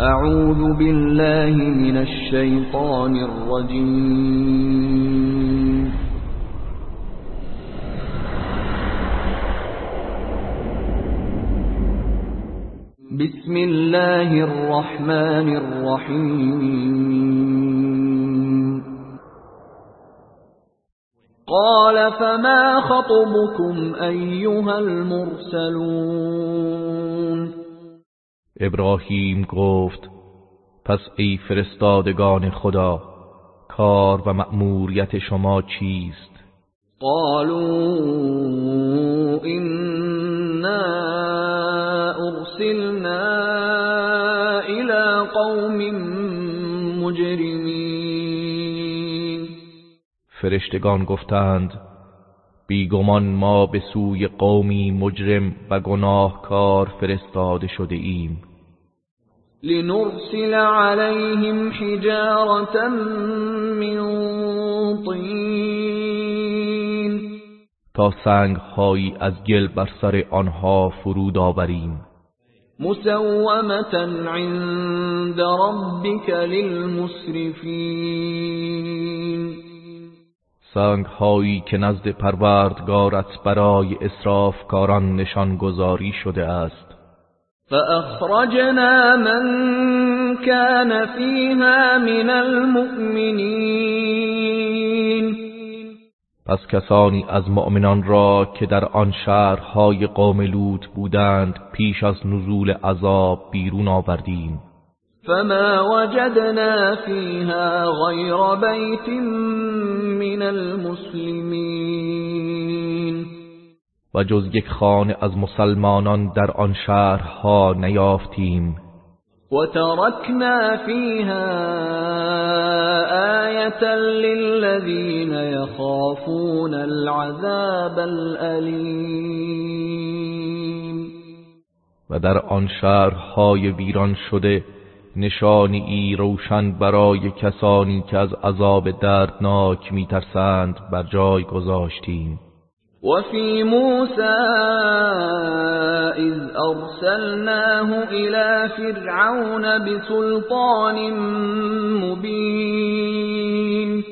أعوذ بالله من الشیطان الرجیم بسم الله الرحمن الرحیم قال فما خطبكم أيها المرسلون؟ ابراهیم گفت پس ای فرستادگان خدا کار و مأموریت شما چیست؟ قالوا إنا أرسلنا إلى قوم مجرمین فرشتگان گفتند بیگمان ما به سوی قومی مجرم و گناهکار فرستاده شده ایم. لنرسل عليهم حجارة من طين تا سنگ هایی از گل بر سر آنها فرود آوریم. مسومة عند ربك للمسرفين سنگ هایی که نزد پروردگارت برای اسرافکاران نشان گذاری شده است. فأخرجنا من كان فيها من المؤمنين. پس کسانی از مؤمنان را که در آن شهرهای قوم لوط بودند پیش از نزول عذاب بیرون آوردیم. فما وجدنا فيها غير بيت من المسلمين. و جز یک خانه از مسلمانان در آن شهرها نیافتیم. وتركنا فيها آية للذين يخافون العذاب الأليم. و در آن شهرهای ویران شده نشانی ای روشن برای کسانی که از عذاب دردناک میترسند بر جای گذاشتیم. وفي موسى إذ أرسلناه إلى فرعون بسلطان مبين.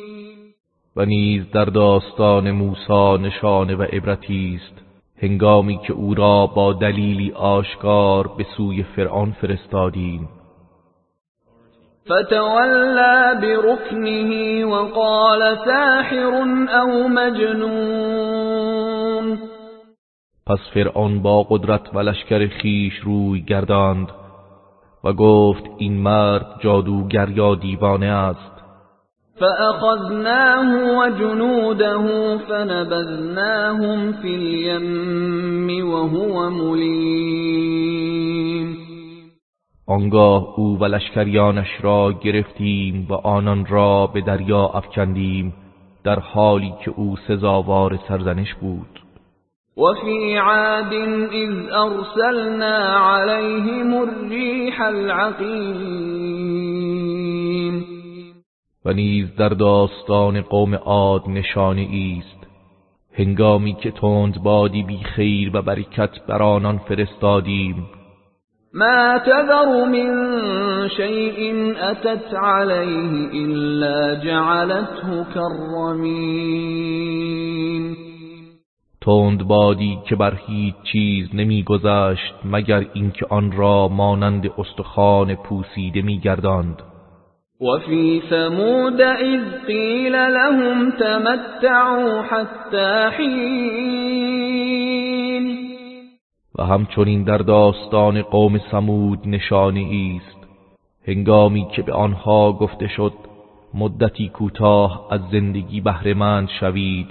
و نیز در داستان موسی نشانه و عبرتی است. هنگامی که او را با دلیلی آشکار به سوی فرعون فرستادیم. فتولى بركنه وقال ساحر او مجنون. پس فرعون با قدرت و لشکر خیش روی گرداند و گفت این مرد جادوگر یا دیوانه است. فأخذناه وجنوده فنبذناهم في اليم وهو مليم. آنگاه او و لشکریانش را گرفتیم و آنان را به دریا افکندیم در حالی که او سزاوار سرزنش بود. وفي عاد إذ أرسلنا عليهم الريح العقيم و نیز در داستان قوم عاد نشانه است هنگامی که تند بادی بی خیر و برکت بر آنان فرستادیم ما تذر من شيء أتت عليه إلا جعلته كالرمين تند بادی که بر هیچ چیز نمیگذشت مگر اینکه آن را مانند استخوان پوسیده میگرداند. وفي ثمود إذ قيل لهم تمتعوا حتى حين و همچنین در داستان قوم سمود نشانی است هنگامی که به آنها گفته شد مدتی کوتاه از زندگی بهرهمند شوید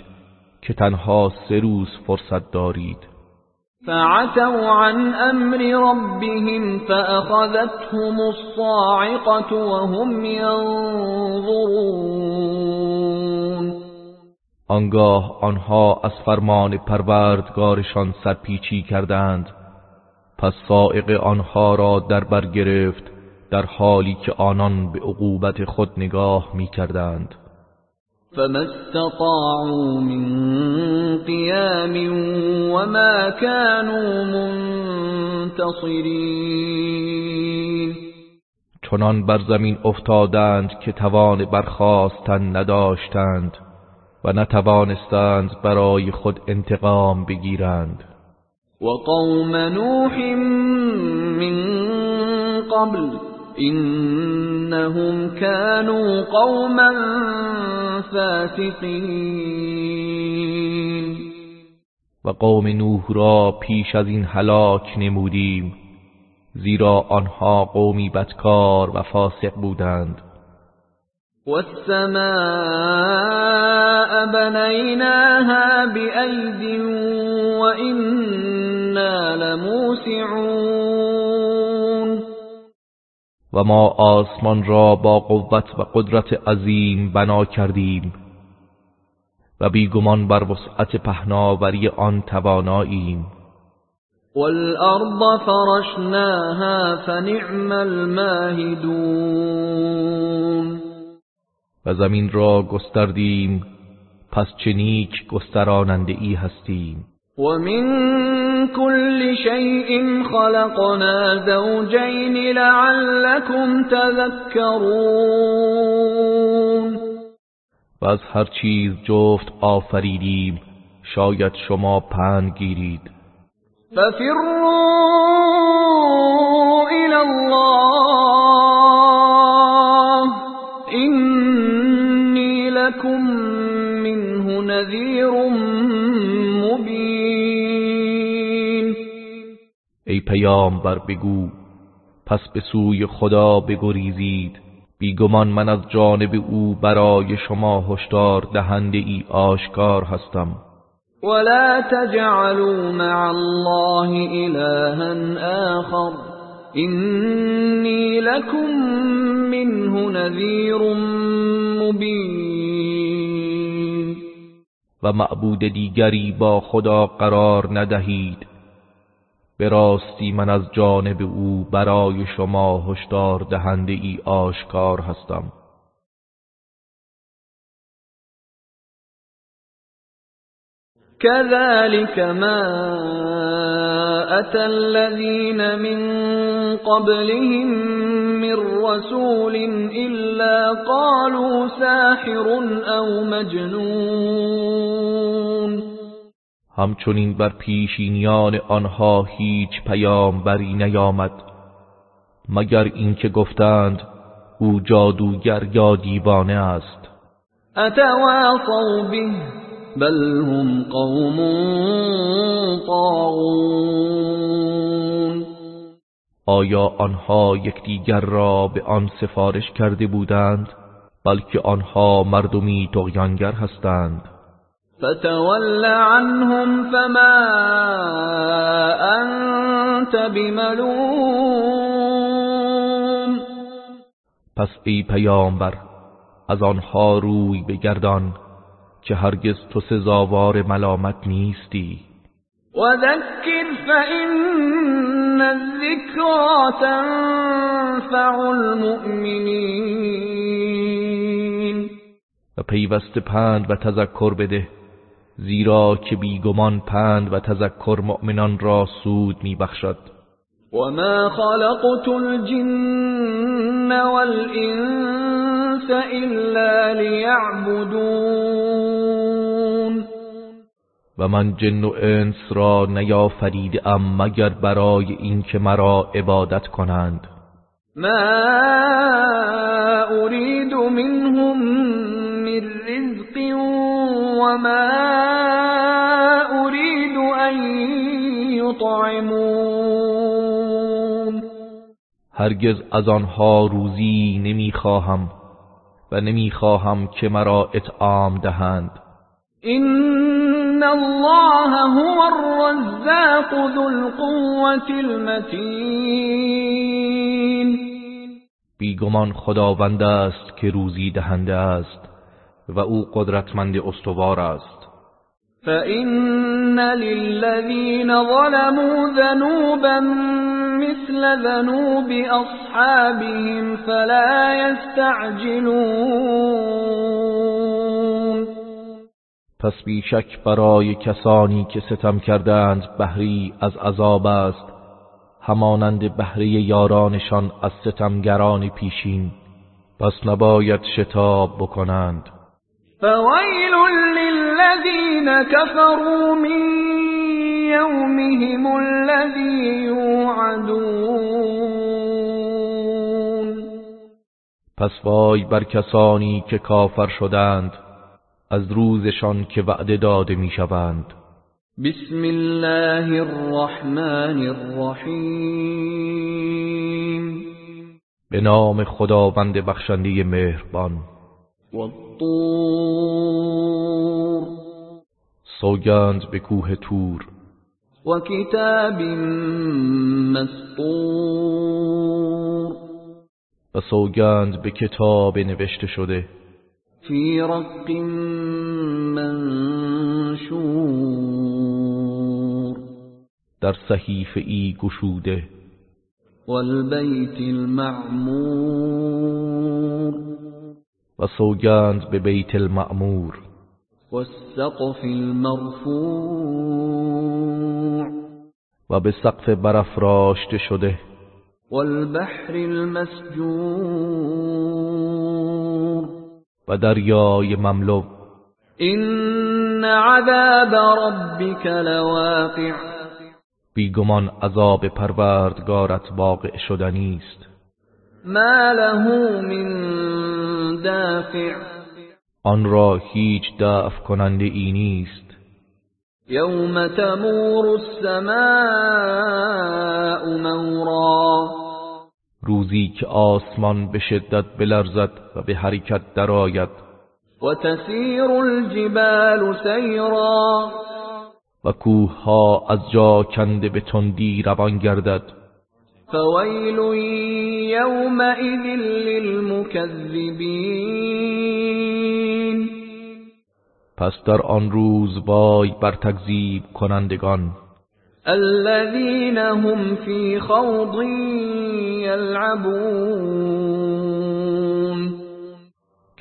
که تنها سه روز فرصت دارید. فعتوا عن امر ربهم فأخذتهم الصاعقة وهم ينظرون. آنگاه آنها از فرمان پروردگارشان سرپیچی کردند. پس سائق آنها را در بر گرفت در حالی که آنان به عقوبت خود نگاه می کردند فما استطاعوا من قيام وما كانوا منتصرين. چنان بر زمین افتادند که توان برخواستن نداشتند. و نتوانستند برای خود انتقام بگیرند. و قوم نوح من قبل انهم كانوا قوما فاسقین. و قوم نوح را پیش از این هلاک نمودیم زیرا آنها قومی بدکار و فاسق بودند. والسماء بنيناها بأيد وإنا لموسعون. و ما آسمان را با قوت و قدرت عظیم بنا کردیم و بیگمان بر وسعت پهناوری آن تواناییم. والارض فرشناها فنعم الماهدون. و زمین را گستردیم پس چه نیک گستراننده ای هستیم. و من كل شيء خلقنا زوجين لعلكم تذكرون و از هر چیز جفت آفریدیم شاید شما پند گیرید. ففروا الى الله ای پیامبر بگو. پس به سوی خدا بگریزید. بیگمان من از جانب او برای شما هشدار دهنده ای آشکار هستم. ولا تجعلوا مع الله إلها آخر. إني لكم منه نذير مبين. و معبود دیگری با خدا قرار ندهید. به راستی من از جانب او برای شما هشدار دهنده ای آشکار هستم. كذلك ما أتى الذين من قبلهم من رسول إلا قالوا ساحر أو مجنون. همچنین بر پیشینیان آنها هیچ پیامبری نیامد مگر اینکه گفتند او جادوگر یا دیوانه است. اتواصوا به بل هم قوم طاغون. آیا آنها یکدیگر را به آن سفارش کرده بودند بلکه آنها مردمی تغیانگر هستند؟ فتول عنهم فما انت بملوم. پس ای پیامبر از آنها روی بگردان که هرگز تو سزاوار ملامت نیستی. و ذکر فإن الذکرى تنفع المؤمنین و پیوست پند و تذکر بده زیرا که بیگمان پند و تذکر مؤمنان را سود میبخشد. وما خلقت الجن والانس الا لیعبدون و من جن و انس را ام مگر برای اینکه مرا عبادت کنند. ما اريد منهم من رزق وما اريد ان يطعمون هرگز از آنها روزی نمی‌خواهم و نمی‌خواهم که مرا اطعام دهند. این الله هو الرزاق ذو القوة المتین بیگمان خداوند است که روزی دهنده است. و او قدرتمند استوار است. فإن للذین ظلموا ذنوبا مثل ذنوب اصحابهم فلا يستعجلون پس بیشک برای کسانی که ستم کردند بهری از عذاب است همانند بهره یارانشان از ستمگران پیشین پس نباید شتاب بکنند. فویل للذین كفروا من یومهم الذی یوعدون پس وای بر کسانی که کافر شدند از روزشان که وعده داده می‌شوند. بسم الله الرحمن الرحیم. به نام خداوند بخشنده مهربان. والطور سوگند به کوه تور. و کتاب مسطور. و سوگند به کتاب نوشته شده. فی رق منشور. در صحیفه ای گشوده والبیت المعمور. و سوگند به بیت المعمور والسقف المرفوع. و به سقف برافراشته شده. والبحر المسجور. و دریای مملو. إن عذاب ربك لواقع. بیگمان عذاب پروردگارت واقع شدنی است. ما له من دافع آن را هیچ دفع کننده ای نیست. يوم تمور السماء مورا. روزی که آسمان به شدت بلرزد و به حرکت درآید. وتسير الجبال سيرا و کوه ها از جا کنده به تندی روان گردد. فويل يومئذ للمكذبين پس در آن روز وای بر تکذیب کنندگان. الذين هم في خوض يلعبون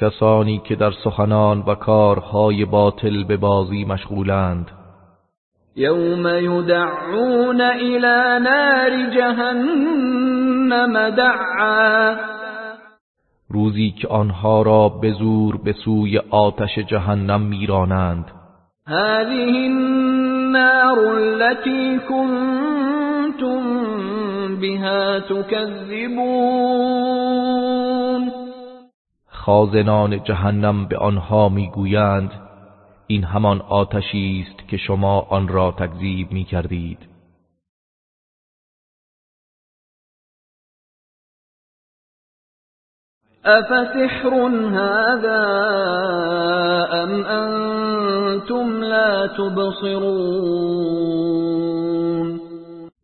کسانی که در سخنان و کارهای باطل به بازی مشغولند. يوم يدعون إلى نار جهنم دعا. روزی که آنها را به زور به سوی آتش جهنم میرانند. هذه النار التي كنتم بها تكذبون. خازنان جهنم به آنها می‌گویند این همان آتشی است که شما آن را تکذیب می کردید أفسحر هذا أم أنتم لا تبصرون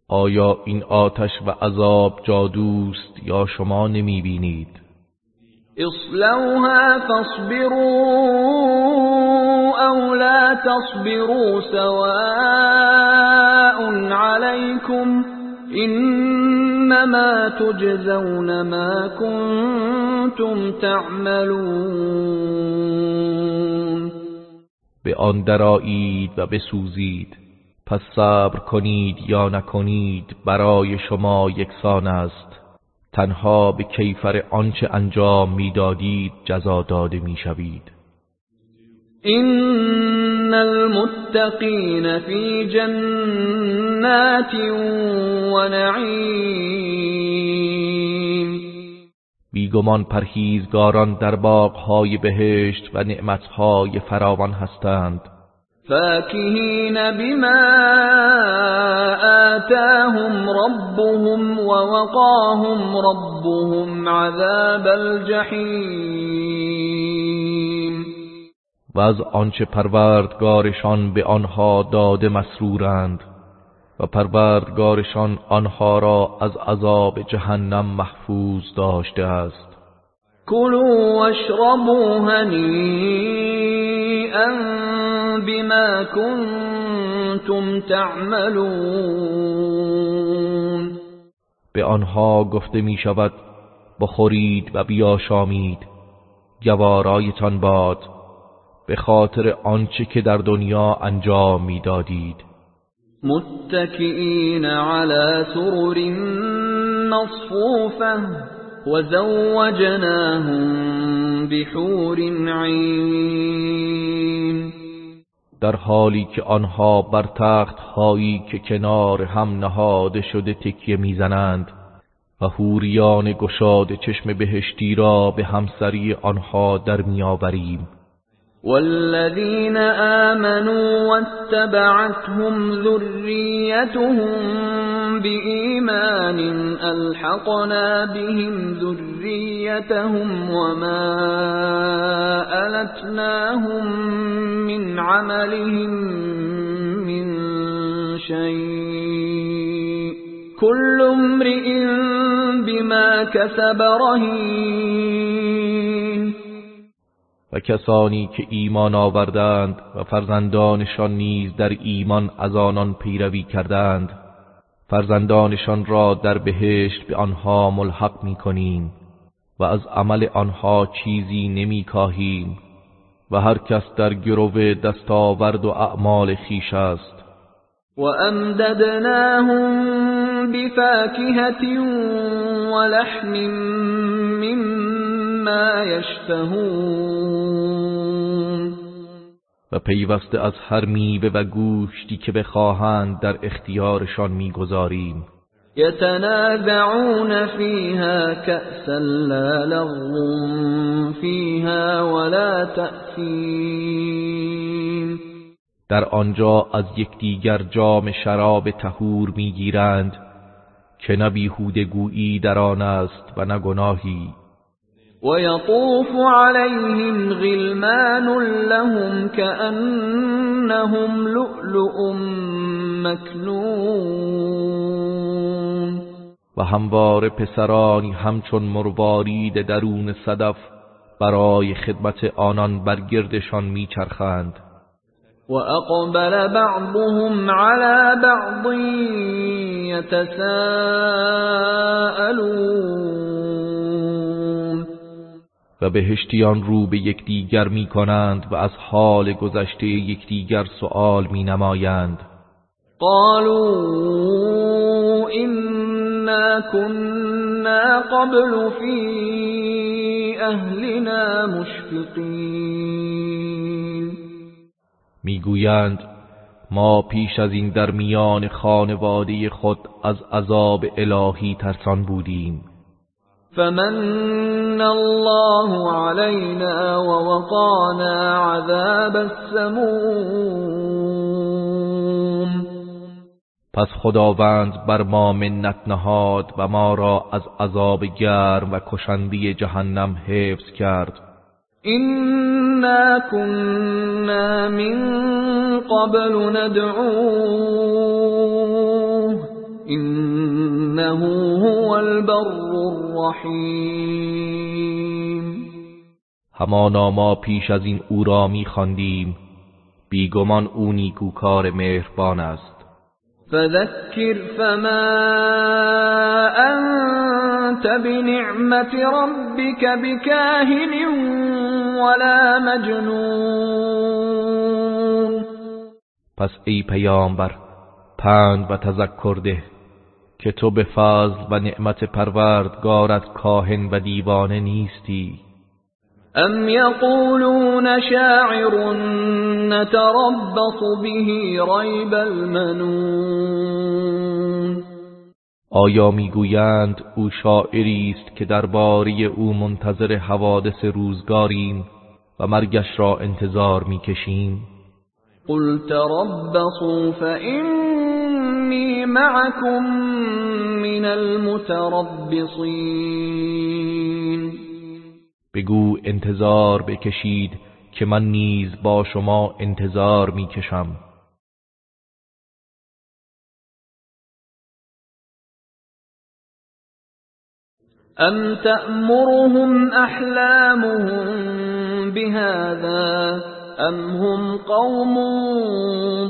آیا این آتش و عذاب جادوست یا شما نمی بینید اصلوها فاصبروا أو لا تصبروا سواء عليكم إنما تجزون ما كنتم تعملون. به آن درایید و بسوزید. پس صبر کنید یا نکنید برای شما یکسان است. تنها به کیفر آنچه انجام می‌دادید جزا داده می‌شوید. إن المتقين في جنات ونعيم. بیگمان پرهیزگاران در باغهای بهشت و نعمتهای فراوان هستند. فاكهين بما آتاهم ربهم ووقاهم ربهم عذاب الجحیم و از آنچه پروردگارشان به آنها داده مسرورند و پروردگارشان آنها را از عذاب جهنم محفوظ داشته است. كلوا واشربوا هنيئا بما كنتم تعملون. به آنها گفته می شود بخورید و بیاشامید. گوارایتان باد. به خاطر آنچه که در دنیا انجام می‌دادید متكئين على سرر مصفوفة وزوجناهم بحور عین در حالی که آنها بر تخت هایی که کنار هم نهاده شده تکیه می‌زنند و حوریان گشاد چشم بهشتی را به همسری آنها در میآوریم. والذين آمنوا واتبعتهم ذريتهم بإيمان ألحقنا بهم ذريتهم وما ألتناهم من عملهم من شيء. كل امرئ بما كسب رهين. و کسانی که ایمان آوردند و فرزندانشان نیز در ایمان از آنان پیروی کردند فرزندانشان را در بهشت به آنها ملحق می کنیم و از عمل آنها چیزی نمی کاهیم و هر کس در گرو دستاورد و اعمال خیش است. و امددناهم بفاکهت و لحم مما یشتهون. و پیوسته از هر میوه و گوشتی که بخواهند در اختیارشان می‌گذاریم. یتنازعون فیها کأسا لا لغو فیها ولا تأثیم در آنجا از یکدیگر جام شراب تهور می‌گیرند که نه بیهوده گویی در آن است و نه گناهی. ويطوف عليهم غلمان لهم كأنهم لؤلؤ مكنون و هموار پسرانی همچون مروارید درون صدف برای خدمت آنان بر گردشان میچرخند. و اقبل بعضهم على بعض يتساءلون و بهشتیان رو به یکدیگر می کنند و از حال گذشته یکدیگر سؤال می نمایند قالوا إنا كنا قبل في أهلنا مشفقين. می‌گویند ما پیش از این در میان خانواده خود از عذاب الهی ترسان بودیم. فمن الله علينا ووقانا عذاب السموم پس خداوند بر ما منت نهاد و ما را از عذاب گرم و کشندی جهنم حفظ کرد. إنا كنا من قبل ندعوه. إنه هو البر الرحیم همانا ما پیش از این او را میخواندیم. بیگمان او نیکوکار مهربان است. فذكر فما أنت بنعمة ربك بكاهن ولا مجنون. پس ای پیامبر پند و تذکر ده. که تو به فضل و نعمت پروردگارت کاهن و دیوانه نیستی. ام یقولون شاعر نتربص به ریب المنون. آیا می‌گویند او شاعری است که درباره او منتظر حوادث روزگاریم و مرگش را انتظار می‌کشیم؟ قل تربصوا فإني معكم من المتربصين. بگو انتظار بکشید که من نیز با شما انتظار می‌کشم. ام تأمرهم احلامهم بهذا؟ ام هم قوم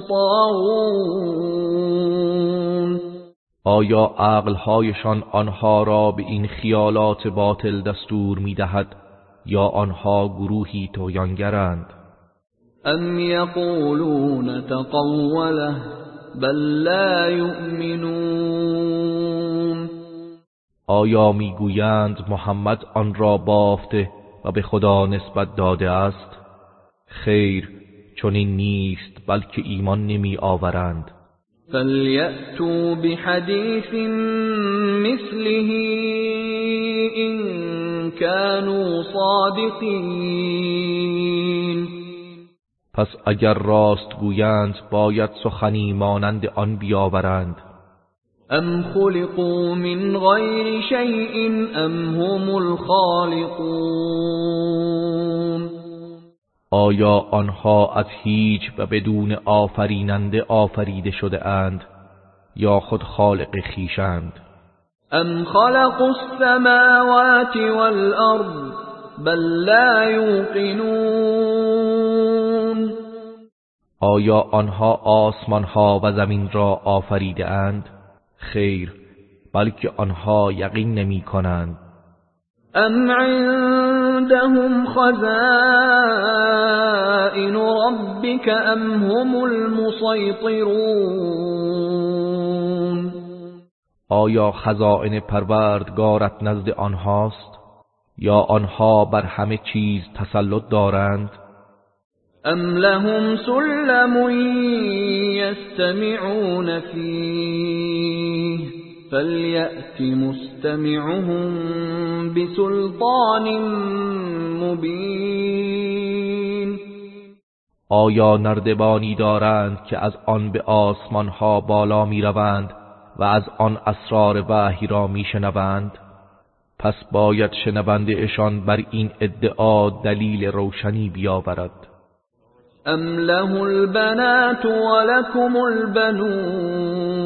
طاغون آیا عقلهایشان آنها را به این خیالات باطل دستور می‌دهد یا آنها گروهی تویانگرند؟ ام یقولون تقوله بل لا يؤمنون آیا می‌گویند محمد آن را بافته و به خدا نسبت داده است؟ خیر چنین نیست بلکه ایمان نمی آورند. فلیأتوا بحدیث مثله إن كانوا صادقین پس اگر راست گویند باید سخنی مانند آن بیاورند. ام خلقوا من غیر شیء ام هم الخالقون. آیا آنها از هیچ و بدون آفریننده آفریده شده اند یا خود خالق خیشند ام خلقوا السماوات والارض بل لا یوقنون. آیا آنها آسمان ها و زمین را آفریده اند؟ خیر بلکه آنها یقین نمی کنند. ام عندهم خزائن ربك ام هم المسيطرون. آیا خزائن پروردگارت نزد آنهاست؟ یا آنها بر همه چیز تسلط دارند؟ ام لهم سلم يستمعون فيه؟ فليأت مستمعهم بسلطان مبين آیا نردبانی دارند که از آن به آسمان ها بالا می روند و از آن اسرار وحی را می شنوند پس باید شنونده اشان بر این ادعا دلیل روشنی بیاورد. ام له البنات ولكم البنون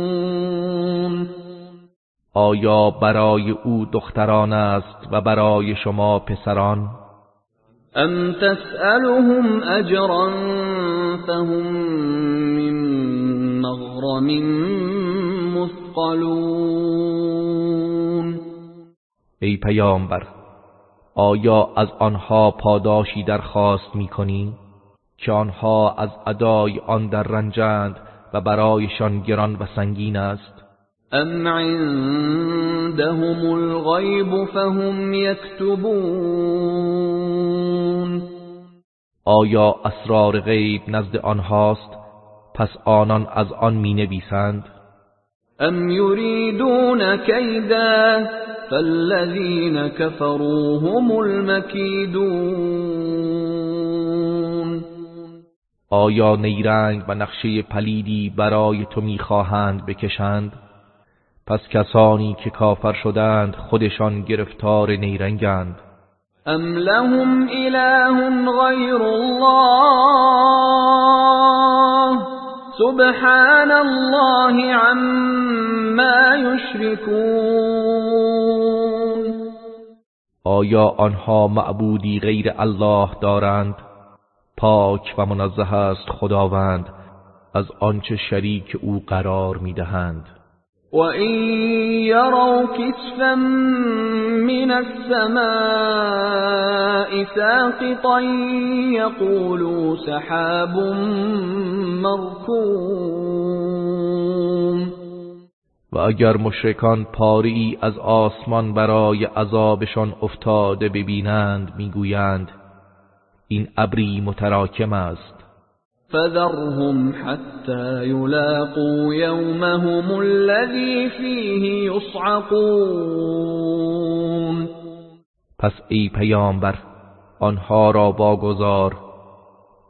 آیا برای او دختران است و برای شما پسران؟ ام تسألهم اجرا فهم من مغرم مثقلون ای پیامبر آیا از آنها پاداشی درخواست می‌کنی؟ که آنها از ادای آن در رنجند و برایشان گران و سنگین است؟ ام عندهم الغیب فهم یکتبون آیا اسرار غیب نزد آنهاست پس آنان از آن می نویسند ام یریدون کیدا فالذین كفروا هم المکیدون. آیا نیرنگ و نقشه پلیدی برای تو می‌خواهند بکشند؟ پس کسانی که کافر شدند خودشان گرفتار نیرنگند. ام لهم اله غیر الله؟ سبحان الله عما یشركون آیا آنها معبودی غیر الله دارند؟ پاک و منزه است خداوند از آنچه شریک او قرار می‌دهند. وَإِن يَرَوْا كِسْفًا مِّنَ السَّمَاءِ سَاقِطًا يَقُولُوا سَحَابٌ مَّرْكُومٌ و اگر مشرکان پاری از آسمان برای عذابشان افتاده ببینند می‌گویند این ابری متراکم است. فذرهم حتى يلاقوا يومهم الذي فيه يصعقون. پس ای پیامبر آنها را واگذار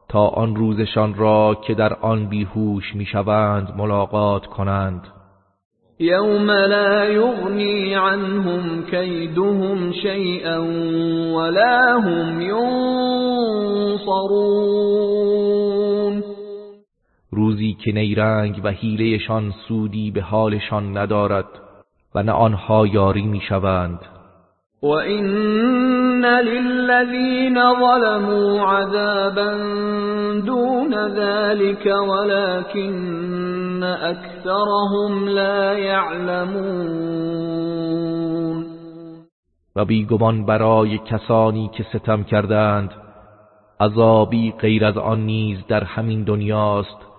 تا آن روزشان را که در آن بیهوش می‌شوند ملاقات کنند. يوم لا يغني عنهم كيدهم شيئا ولا هم ينصرون روزی که نیرنگ و حیلهشان سودی به حالشان ندارد و نه آنها یاری می‌شوند. وَإِنَّ لِلَّذِينَ ظَلَمُوا عَذَابًا دُونَ ذَلِكَ وَلَكِنَّ أَكْثَرَهُمْ لَا يَعْلَمُونَ. و بیگمان برای کسانی که ستم کردند عذابی غیر از آن نیز در همین دنیاست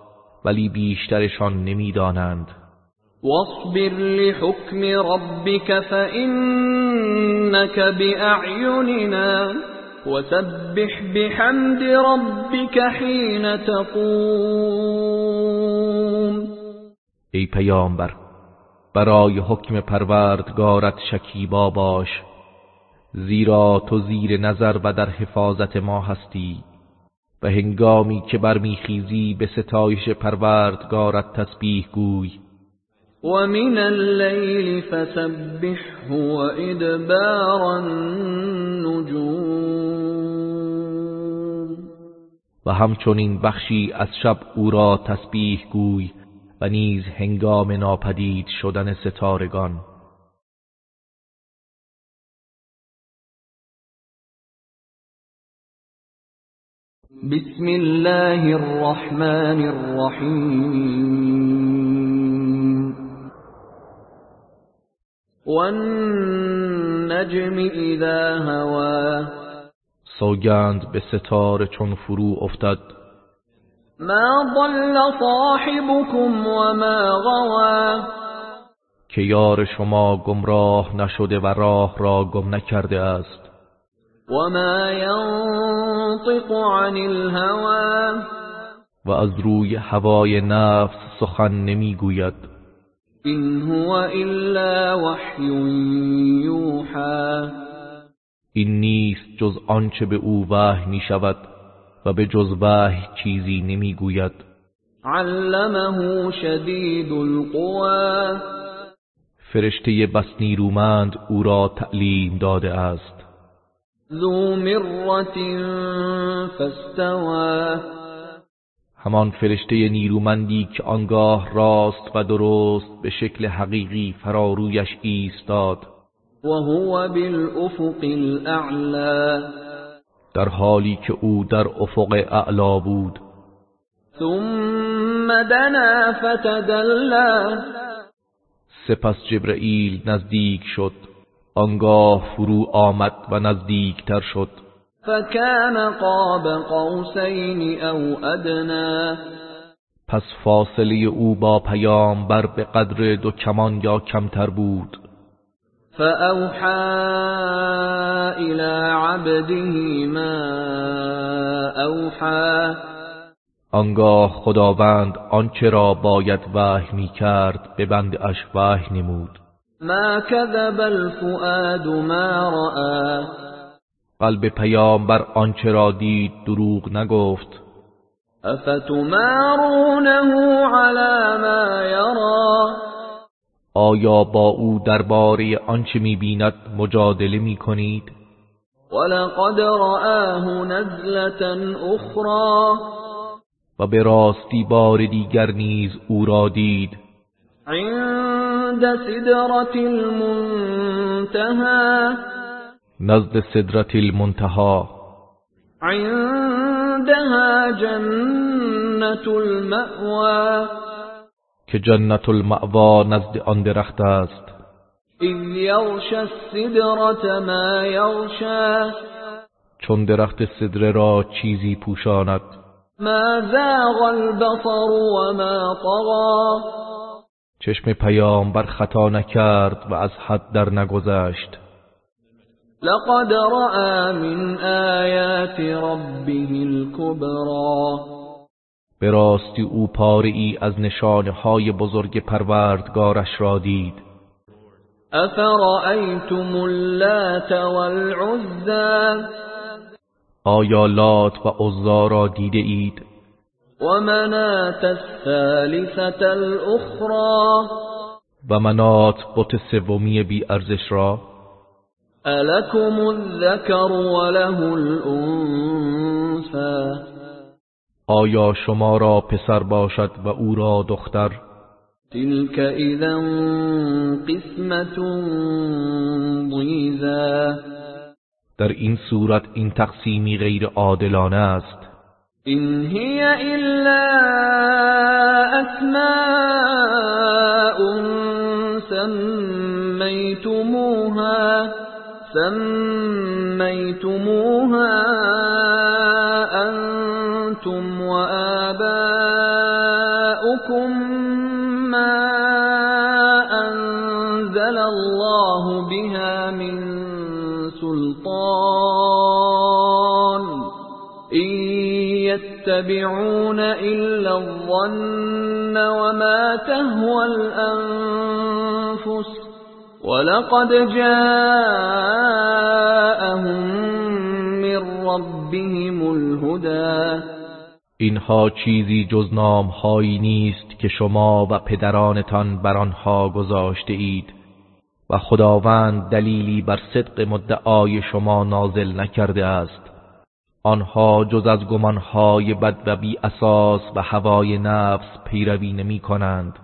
ولی بیشترشان نمی‌دانند. واصبر لحكم ربك فإنك بأعيننا وسبح بحمد ربك حين تقوم. ای پیامبر برای حکم پروردگارت شکیبا باش زیرا تو زیر نظر و در حفاظت ما هستی. و هنگامی که برمیخیزی به ستایش پروردگارت تسبیح گوی. ومن الليل فسبحه وإدبار النجوم و همچنین بخشی از شب او را تسبیح گوی و نیز هنگام ناپدید شدن ستارگان. بسم الله الرحمن الرحیم والنجم اذا هوا سوگند به ستاره چون فرو افتد. ما ضل صاحبكم وما غوا که یار شما گمراه نشده و راه را گم نکرده است. وما ينطق عن الهوى. و از روی هوای نفس سخن نمی‌گوید. إن هو إلا وحی یوحى این نیست جز آنچه به او وحی می شود و به جز وحی چیزی نمی‌گوید. علمه شدید القوى. فرشته بس نیرومند او را تعلیم داده است. ذو مرة فاستوى. همان فرشته نیرومندی که آنگاه راست و درست به شکل حقیقی فرارویش ایستاد. وهو بالأفق الأعلى در حالی که او در افق اعلا بود. ثم دنا فتدلى سپس جبرئیل نزدیک شد. آنگاه فرو آمد و نزدیکتر شد. فكان قاب قوسين او ادنا پس فاصله او با پیامبر به قدر دو کمان یا کمتر بود. فأوحى إلى عبده ما أوحى. آنگاه خداوند آنچه را باید وحی می کرد به بند اش وحی نمود. ما كذب الفؤاد ما رأى. قلب پیامبر آنچه را دید دروغ نگفت. أفتمارونه على ما يرى؟ آیا با او درباره آنچه می‌بیند مجادله می کنید ولقد رآه نزلة أخرى. و به راستی بار دیگر نیز او را دید. عند سدرة المنتهى. نزد صدرت المنتها عندها جنة المأوى. که جنت المعوا نزد آن درخت است. إذ يغشى السدرة ما يغشى. چون درخت صدره را چیزی پوشاند. ما زاغ البصر وما طغى. چشم پیامبر خطا نکرد و از حد در نگذشت. لقد رأى من آيات ربه الكبرى. به راستی او پاره ای از نشانه های بزرگ پروردگارش را دید. أفرأيتم اللات والعزى؟ آیا لات و عزا را دیده اید؟ ومناة الثالثة الأخرى. و منات بت سومی بی ارزش را؟ ألكم الذكر وله الأنثى. آیا شما را پسر باشد و او را دختر؟ تلك إذا قسمة ضيزى. در این صورت این تقسیمی غیر عادلانه است. إن هي إلا أسماء سميتموها سميتموها أنتم وآباؤكم ما أنزل الله بها من يتبعون إلا الظن وما تهوى الأنفس ولقد جاءهم من ربهم الهدى. اینها چیزی جز نامهایی نیست که شما و پدرانتان بر آنها گذاشته اید و خداوند دلیلی بر صدق مدعای شما نازل نکرده است. آنها جز از گمانهای بد و بی اساس و هوای نفس پیروی نمی کنند.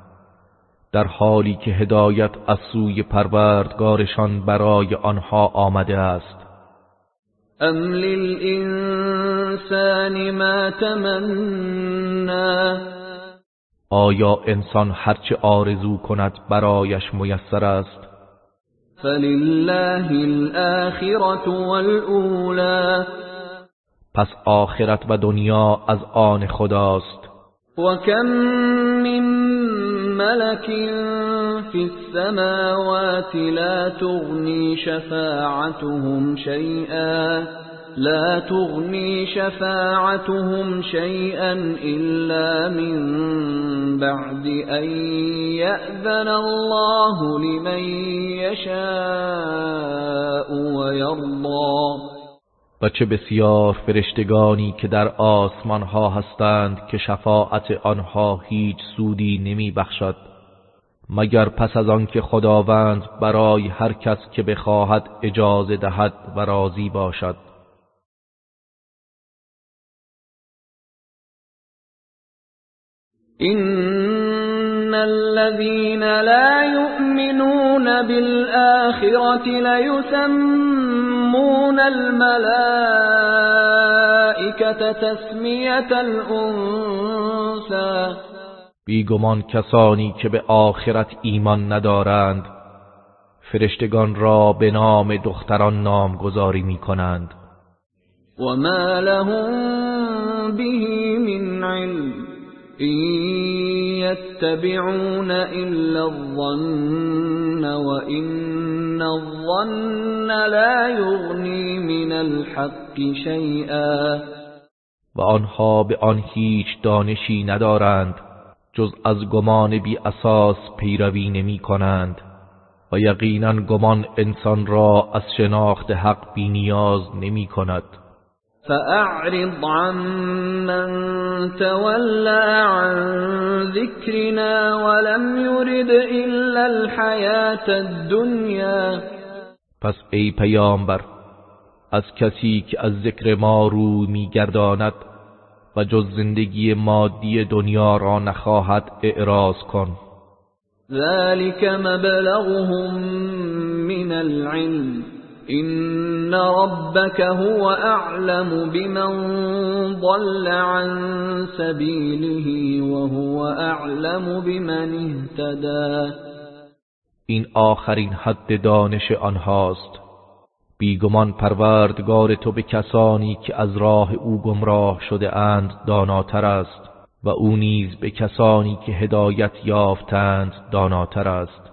در حالی که هدایت از سوی پروردگارشان برای آنها آمده است. ام للإنسان ما تمنا آیا انسان هرچه آرزو کند برایش میسر است؟ فلله الآخرة والأولى. پس آخرت و دنیا از آن خداست. و کم من ملک فی السماوات لا تغنی شفاعتهم شیئا لا تغنی شفاعتهم شیئا الا من بعد ان یأذن الله لمن یشاء و یرضا و چه بسیار فرشتگانی که در آسمان ها هستند که شفاعت آنها هیچ سودی نمی بخشد مگر پس از آنکه خداوند برای هر کس که بخواهد اجازه دهد و راضی باشد. إن الذين لا يؤمنون بالآخرة ليسمون الملائكة تسمية الأنثى. بیگمان کسانی که به آخرت ایمان ندارند فرشتگان را به نام دختران نامگذاری می کنند وما لهم به من علم. إن يتبعون إلا الظن وإن الظن لا يغني من الحق شيئا. و آنها به آن هیچ دانشی ندارند جز از گمان بی اساس پیروی نمی کنند. و یقینا گمان انسان را از شناخت حق بی نیاز نمی کند. فأعرض عمن تولى عن ذكرنا ولم يرد إلا الحياة الدنيا. پس ای پیامبر از کسی که از ذکر ما رو میگرداند و جز زندگی مادی دنیا را نخواهد اعراض کن. ذلك مبلغهم من العلم. إن ربك هو أعلم بمن ضل عن سبيله وهو أعلم بمن اهتدى. این آخرین حد دانش آنهاست. بیگمان پروردگار تو به کسانی که از راه او گمراه شده اند داناتر است و او نیز به کسانی که هدایت یافتند داناتر است.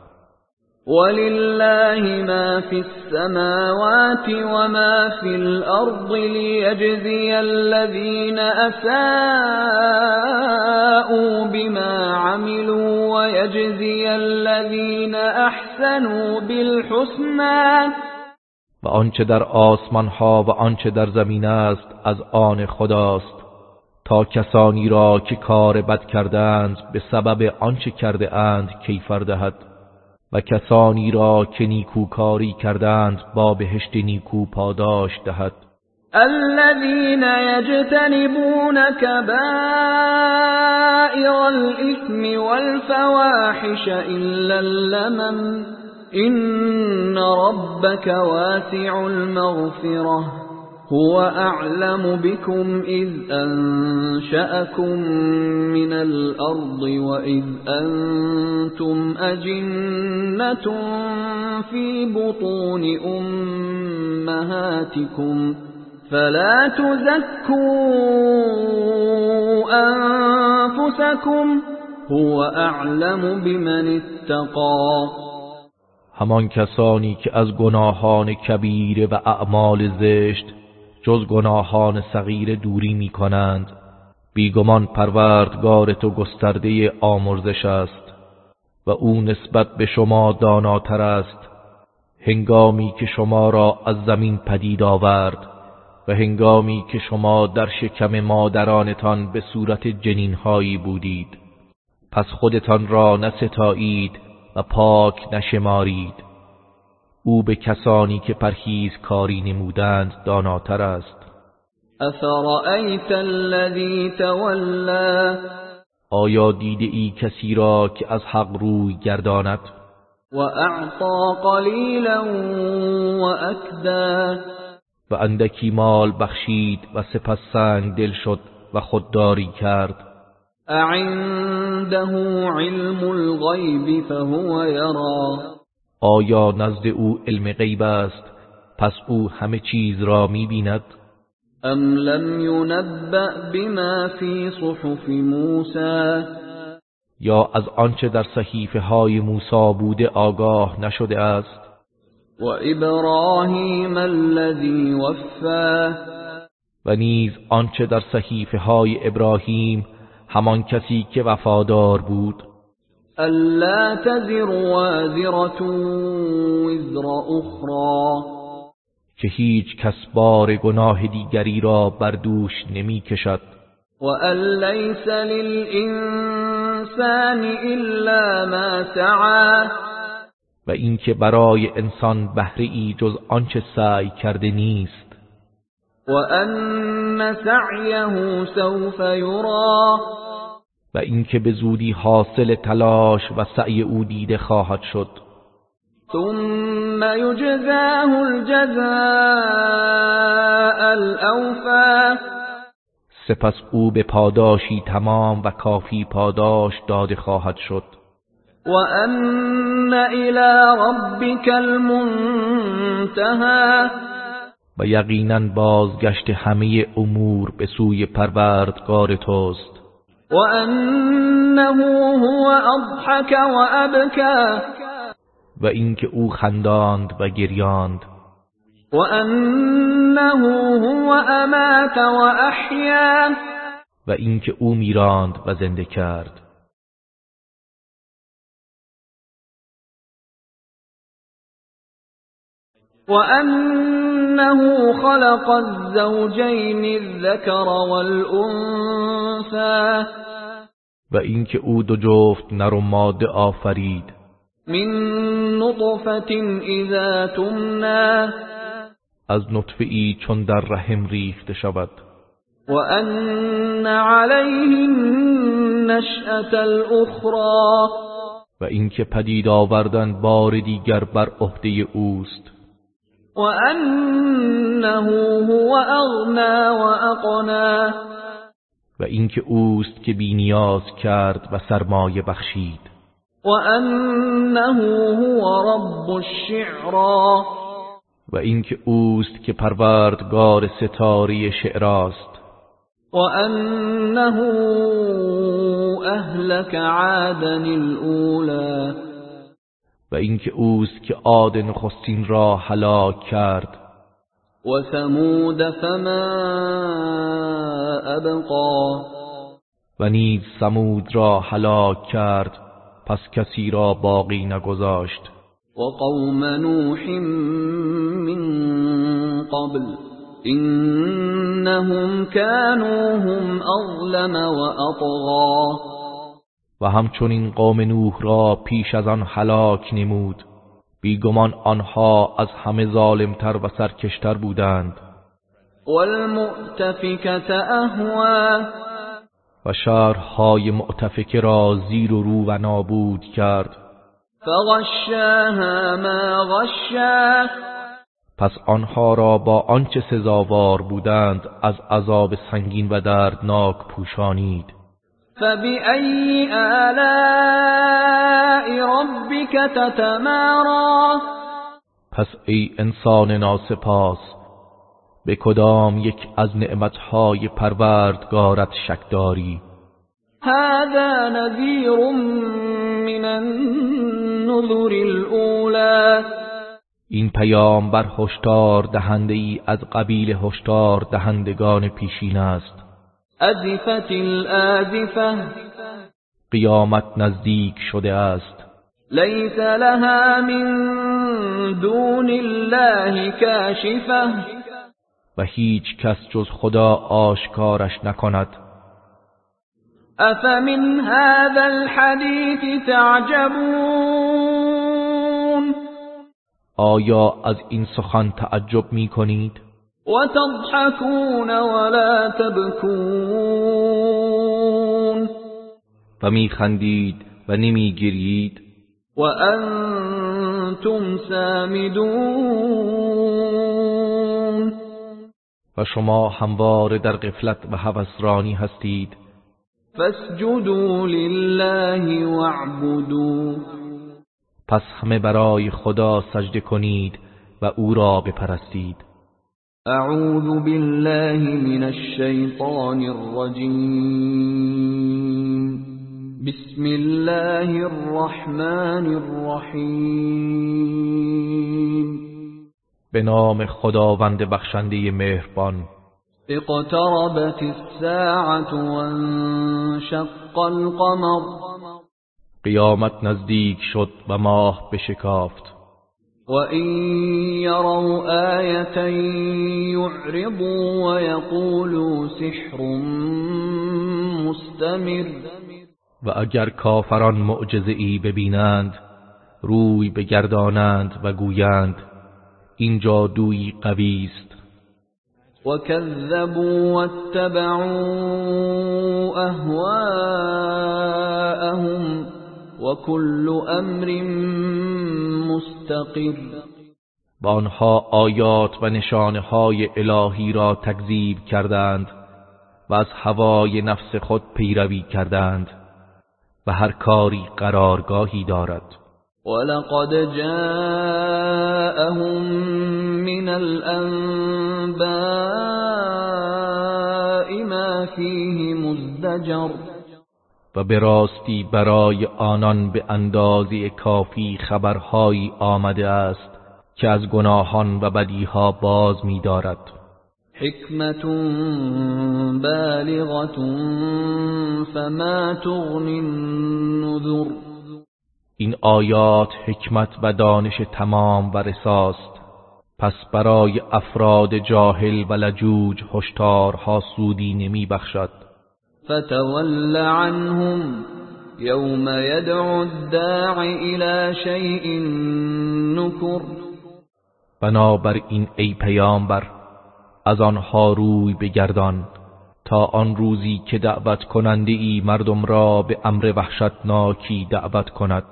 ولله ما في السماوات وما في الأرض ليجزي الذين أساءوا بما عملوا ويجزي الذين أحسنوا بالحسنى. و آنچه در آسمان ها و آنچه در زمین است از آن خداست. تا کسانی را که کار بد کردند به سبب آنچه کرده اند کیفر دهد. کسانی را که نیکوکاری کردند با بهشت نیکو پاداش دهد. الذين يجتنبون كبائر الإثم والفواحش إلا اللمم إن ربك واسع المغفرة. هو أعلم بكم إذ أنشأكم من الأرض وإذ أنتم أجنة في بطون أمهاتكم فلا تزكوا أنفسكم هو أعلم بمن اتقى. همان کسانی که از گناهان کبیره و اعمال زشت جز گناهان صغیر دوری می کنند بیگمان پروردگار تو گسترده آمرزش است و او نسبت به شما داناتر است. هنگامی که شما را از زمین پدید آورد و هنگامی که شما در شکم مادرانتان به صورت جنینهایی بودید پس خودتان را نستایید و پاک نشمارید. او به کسانی که پرهیز کاری نمودند داناتر است. افرأیت الذی تولا؟ آیا دیده ای کسی را که از حق روی گرداند؟ و اعطا قلیلا و اکدا؟ و اندکی مال بخشید و سپس سنگ دل شد و خودداری کرد. اعنده علم الغیب فهو یرا؟ آیا نزد او علم غیب است؟ پس او همه چیز را می‌بیند؟ ام لم ينبأ بما في صحف موسى یا از آنچه در صحیفه های موسی بوده آگاه نشده است؟ و ابراهیم الذي وفا و نیز آنچه در صحیفه های ابراهیم همان کسی که وفادار بود؟ الا تزر وازرة وزر اخرى که هیچ کس بار گناه دیگری را بر دوش نمی کشد. و ان لیس للانسان الا ما سعى و اینکه برای انسان بهره ای جز آنچه سعی کرده نیست. و ان سعیه سوف یرا. و اینکه به زودی حاصل تلاش و سعی او دیده خواهد شد. ثم يجزاه الجزاء الاوفا سپس او به پاداشی تمام و کافی پاداش داده خواهد شد. و ان الى ربك المنتهى و یقینا بازگشت همه امور به سوی پروردگار توست. و انه هو اضحك و ابکا و اینکه او خنداند و گریاند. و انه هو امات و احیا و اینکه او میراند و زنده کرد. و انه خلق الزوجین الذکر والانثى و اینکه او دو جفت نر و ماده آفرید. من نطفة اذا تمنا از نطفه ای چون در رحم ریخته شود. و ان علیه النشأة الاخرى و اینکه پدید آوردن بار دیگر بر عهده اوست. و انه هو اغنا و اقنا و اینکه اوست که بینیاز کرد و سرمایه بخشید. وأنه هو رب الشعرا و اینکه اوست که پروردگار ستاری شعراست. و انه اهلك عادا الاولى و اینکه اوست که عاد نخستین را هلاک کرد. و ثمود فما ابقا. و نیز ثمود را هلاک کرد پس کسی را باقی نگذاشت. و قوم نوح من قبل. انهم كانوا هم اظلم و اطغا. و همچنین قوم نوح را پیش از آن هلاک نمود. بیگمان آنها از همه ظالمتر و سرکشتر بودند. والمؤتفکت اهوا و شهرهای معتفکه را زیر و رو و نابود کرد. فغشاها ما غشا. پس آنها را با آنچه سزاوار بودند از عذاب سنگین و دردناک پوشانید. فبأي آلاء ربك تتمارا پس ای انسان ناسپاس به کدام یک از نعمتهای پروردگارت شک داری؟ هذا نذیر من النذر الاولى این پیام بر هشدار دهنده ای از قبیل هشدار دهندگان پیشین است. ازفت الازفه قیامت نزدیک شده است. لیس لها من دون الله کاشفه و هیچ کس جز خدا آشکارش نکند. افمن هذا الحديث تعجبون؟ آیا از این سخن تعجب می کنید؟ و تضحکون ولا تبکون و می خندید و نمی گرید و انتم سامدون و شما هموار در غفلت و هوسرانی هستید. فاسجدوا لله واعبدوا. پس همه برای خدا سجده کنید و او را بپرستید. اعوذ بالله من الشیطان الرجیم بسم الله الرحمن الرحیم به نام خداوند بخشنده مهربان. اقتربت الساعة وانشق القمر. قیامت نزدیک شد و ماه بشکافت. و این یروا آیتا یعرضوا و یقولوا سحر مستمر و اگر کافران معجزه ای ببینند روی بگردانند و گویند این جادویی قوی است. وكذبوا واتبعوا وكل امر مستقر. با آنها آیات و نشانه های الهی را تکذیب کردند و از هوای نفس خود پیروی کردند و هر کاری قرارگاهی دارد. ولقد جاءهم من الانباء ما فيه مزدجر. و به راستی برای آنان به اندازی کافی خبرهایی آمده است که از گناهان و بدیها باز می دارد حکمت بالغت فما تغنی النذر. این آیات حکمت و دانش تمام و رساست. پس برای افراد جاهل و لجوج هشدارها سودی نمی بخشد فتول عنهم يوم يدعو الداع الى شيء نكر. بنابر این ای پیامبر از آنها روی بگردان تا آن روزی که دعوت کننده ای مردم را به امر وحشتناکی دعوت کند.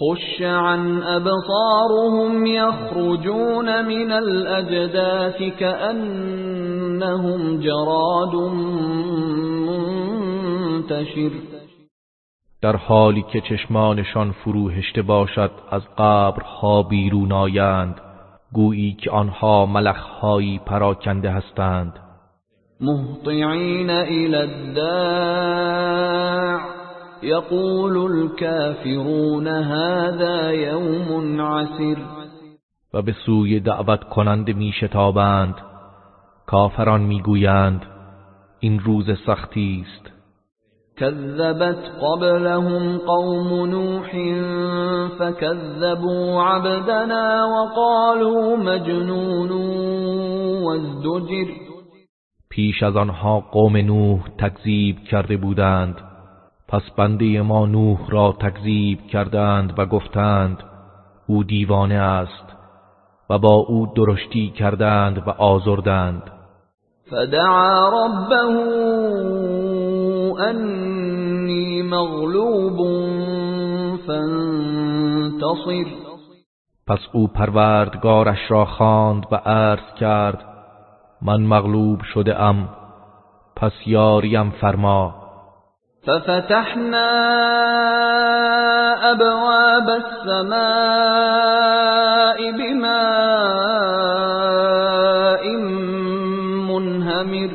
خش عن ابصارهم يخرجون من الاجداث كأنهم جراد منتشر. در حالی که چشمانشان فروهشته باشد از قبرها بیرون آیند. گویی که آنها ملخهایی پراکنده هستند. مهطعین الى الداع. يقول الكافرون هذا يوم عسر. و به سوی دعوت کننده می شتابند کافران می‌گویند این روز سختی است. كذبت قبلهم قوم نوح فكذبوا عبدنا وقالوا مجنون وازدجر. پیش از آنها قوم نوح تکذیب کرده بودند. پس بنده ما نوح را تکذیب کردند و گفتند او دیوانه است و با او درشتی کردند و آزردند. فدعا ربه انی مغلوب فانتصر. پس او پروردگارش را خواند و عرض کرد من مغلوب شده ام پس یاریم فرما. ففتحنا أبواب السماء بماء منهمر.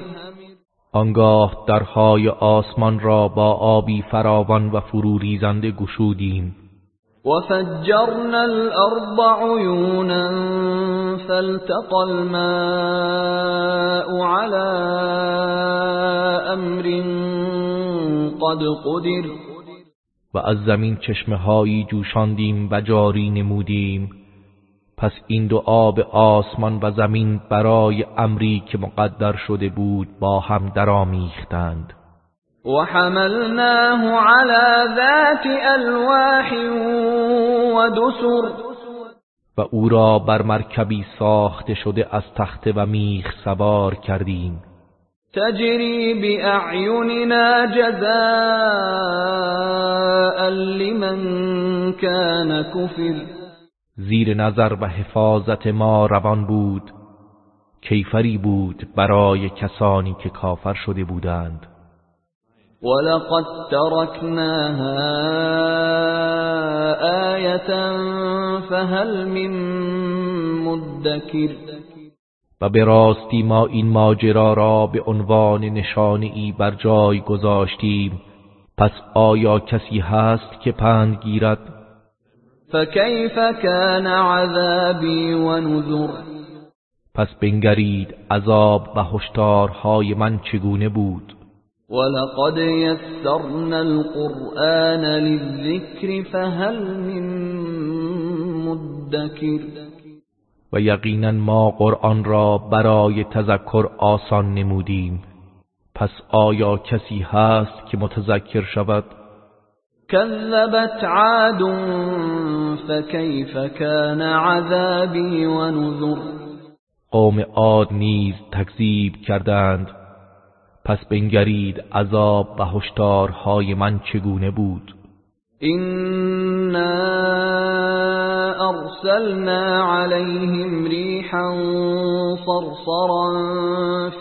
آنگاه درهای آسمان را با آبی فراوان و فروریزنده گشودیم. وفجرنا الأرض عيونا فالتقى الماء على أمر قد قدر. و از زمین چشمه هایی جوشاندیم و جاری نمودیم. پس این دو آب آسمان و زمین برای امری که مقدر شده بود با هم درآمیختند. وحملناه على ذات الواح ودسر و او را بر مرکبی ساخته شده از تخته و میخ سوار کردیم. تجری بأعیننا جزاء لمن كان كفر. زیر نظر و حفاظت ما روان بود. کیفری بود برای کسانی که کافر شده بودند. ولقد تركناها آية فهل من مدكر و به راستی ما این ماجرا را به عنوان نشانه بر جای گذاشتیم. پس آیا کسی هست که پند گیرد؟ فكيف كان عذابی و نذر. پس بنگرید عذاب و هشدارهای من چگونه بود؟ ولقد يسرنا القرآن للذكر فهل من مدكر و یقینا ما قرآن را برای تذکر آسان نمودیم. پس آیا کسی هست که متذکر شود؟ كذبت عاد فكيف كان عذابي ونذر قوم عاد نیز تکذیب کردند. پس بنگرید عذاب و هشدارهای من چگونه بود؟ أرسلنا عليهم ريحا صرصرا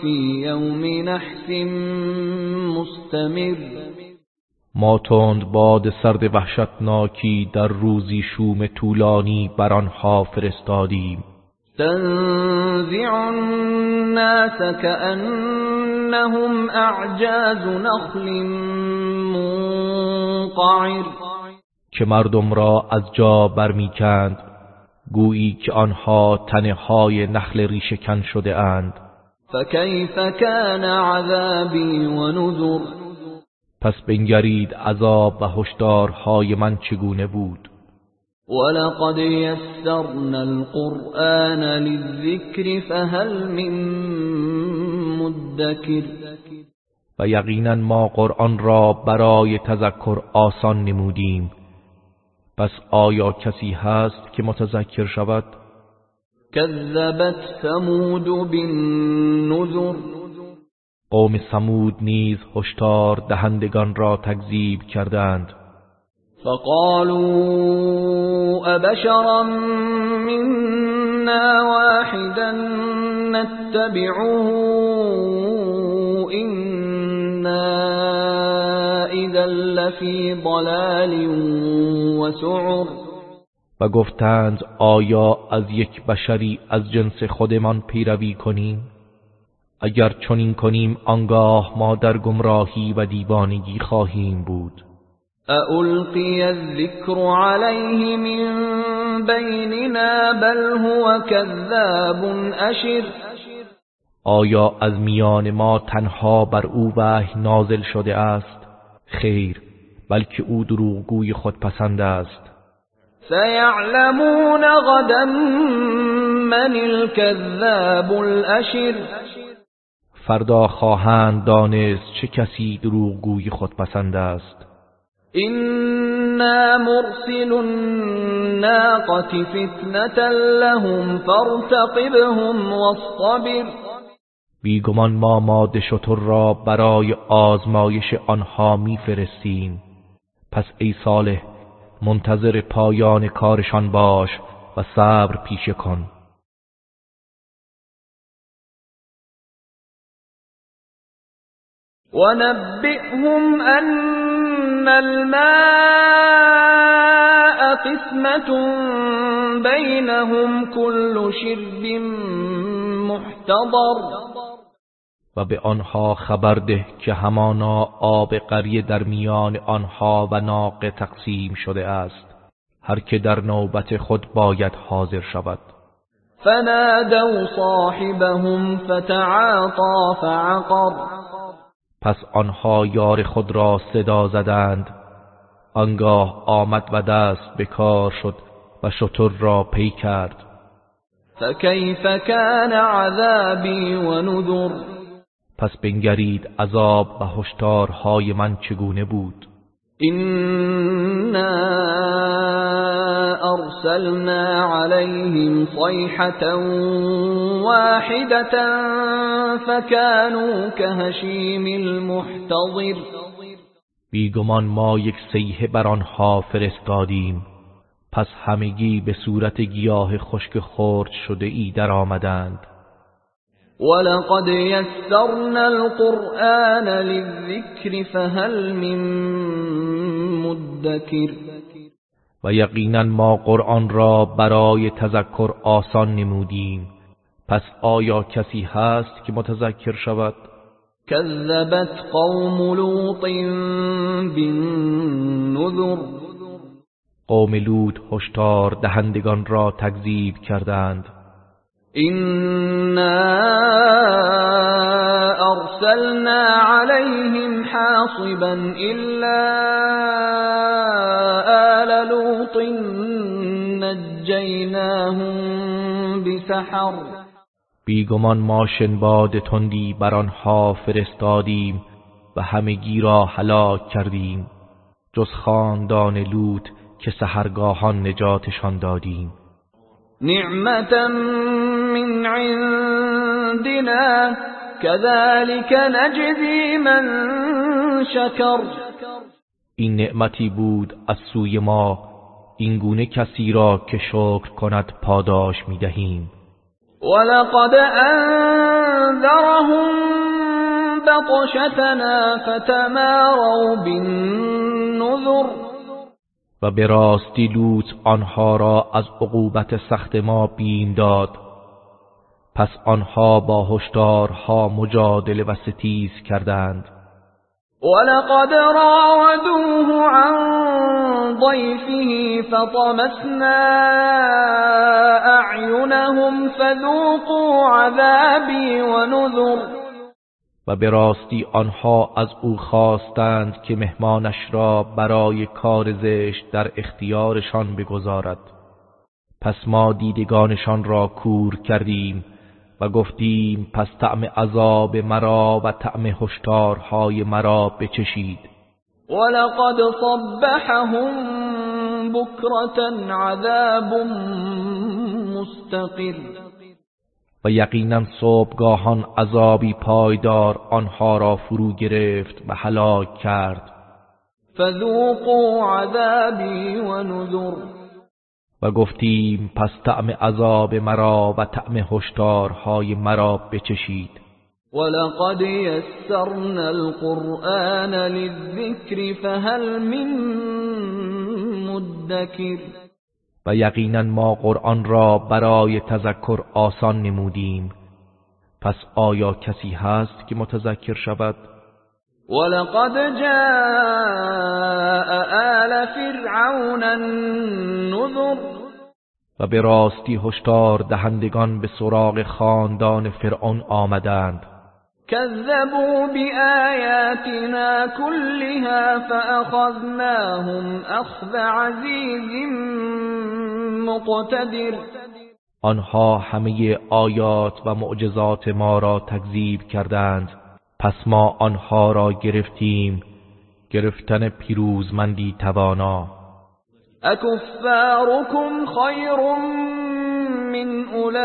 في يوم نحس مستمر. ما تند باد سرد وحشتناکی در روزی شوم طولانی بر آنها فرستادیم. تنزع الناس كأنهم أعجاز نخل منقعر. که مردم را از جا برمیکند گویی که آنها تنه های نخل ریشهکن شده اند. فكيف كان عذابي ونذر پس بنگرید عذاب و هشدارهای من چگونه بود؟ ولقد يسرنا القرآن للذكر فهل من مدكر و یقینا ما قرآن را برای تذکر آسان نمودیم. پس آیا کسی هست که متذکر شود؟ كذبت ثمود بالنذر. قوم سمود نیز هشدار دهندگان را تکذیب کردند. فقالوا أبشرا منا واحدا نتبعه إنا إذا لفي ضلال وسعر. و گفتند آیا از یک بشری از جنس خودمان پیروی کنیم؟ اگر چنین کنیم آنگاه ما در گمراهی و دیوانگی خواهیم بود. أألقي الذكر عليه من بيننا بل هو كذاب أشر. آیا از میان ما تنها بر او وحی نازل شده است؟ خیر بلکه او دروغگوی خود پسند است. سيعلمون غدا من الكذاب الأشر فردا خواهند دانست چه کسی دروغگوی خود پسند است. إنا مرسل الناقة فتنة لهم فارتقبهم واصطبر. بیگمان ما ماده شتر را برای آزمایش آنها میفرستیم. پس ای صالح منتظر پایان کارشان باش و صبر پیشه کن. ونبئهم أن الماء قسمة بينهم كل شرب محتضر. و به آنها خبر ده که همانا آب قریه در میان آنها و ناقه تقسیم شده است. هر که در نوبت خود باید حاضر شود. فنادوا صاحبهم فتعاطى فعقر. پس آنها یار خود را صدا زدند. آنگاه آمد و دست به کار شد و شتر را پی کرد. فكيف كان عذابی و نذر. پس بنگرید عذاب و هشدارهای من چگونه بود؟ إنا أرسلنا عليهم صيحة واحدة فكانوا كهشيم المحتضر بیگمان ما یک سیحه بر آنها فرستادیم پس همگی به صورت گیاه خشک خرد شده ای در آمدند ولقد يسرنا القرآن للذكر فهل من مدكر و یقینا ما قرآن را برای تذکر آسان نمودیم. پس آیا کسی هست که متذکر شود؟ كذبت قوم لوط بالنذر قوم لوط هشدار دهندگان را تکذیب کردند. إنا أرسلنا عليهم حاصبا إلا آل لوط نجيناهم بسحر. بیگمان ما شنباد تندی بر آنها فرستادیم و همگی را هلاک کردیم. جز خاندان لوط که سحرگاهان نجاتشان دادیم. نعمة من عندنا كذلك نجزي من شكر این نعمتی بود از سوی ما. این گونه کسی را که شکر کند پاداش می دهیم ولقد انذرهم بطشتنا فتماروا بالنذر. و به راستی لوط آنها را از عقوبت سخت ما بیم داد. پس آنها با هشدارها مجادله و ستیز کردند. ولقد راودوه عن ضيفه فطمسنا أعينهم فذوقوا عذابي ونذر. و به راستی آنها از او خواستند که مهمانش را برای کار زشت در اختیارشان بگذارد. پس ما دیدگانشان را کور کردیم و گفتیم پس طعم عذاب مرا و طعم هشدارهای مرا بچشید. ولقد صبحهم بكرة عذاب مستقر. و یقینا صبحگاهان عذابی پایدار آنها را فرو گرفت و هلاک کرد. فذوقوا عذابی و نذر و گفتیم پس طعم عذاب مرا و طعم هشدارهای مرا بچشید. ولقد يسرنا القرآن للذكر فهل من مدكر؟ و یقینا ما قرآن را برای تذکر آسان نمودیم. پس آیا کسی هست که متذکر شود؟ ولقد جاء آل فرعون النذر. و به راستی هشدار دهندگان به سراغ خاندان فرعون آمدند. كذبوا بآياتنا كلها فأخذناهم أخذ عزيز مقتدر. آنها همه آیات و معجزات ما را تکذیب کردند. پس ما آنها را گرفتیم. گرفتن پیروزمندی توانا. اکفارکم خیر من اولئکم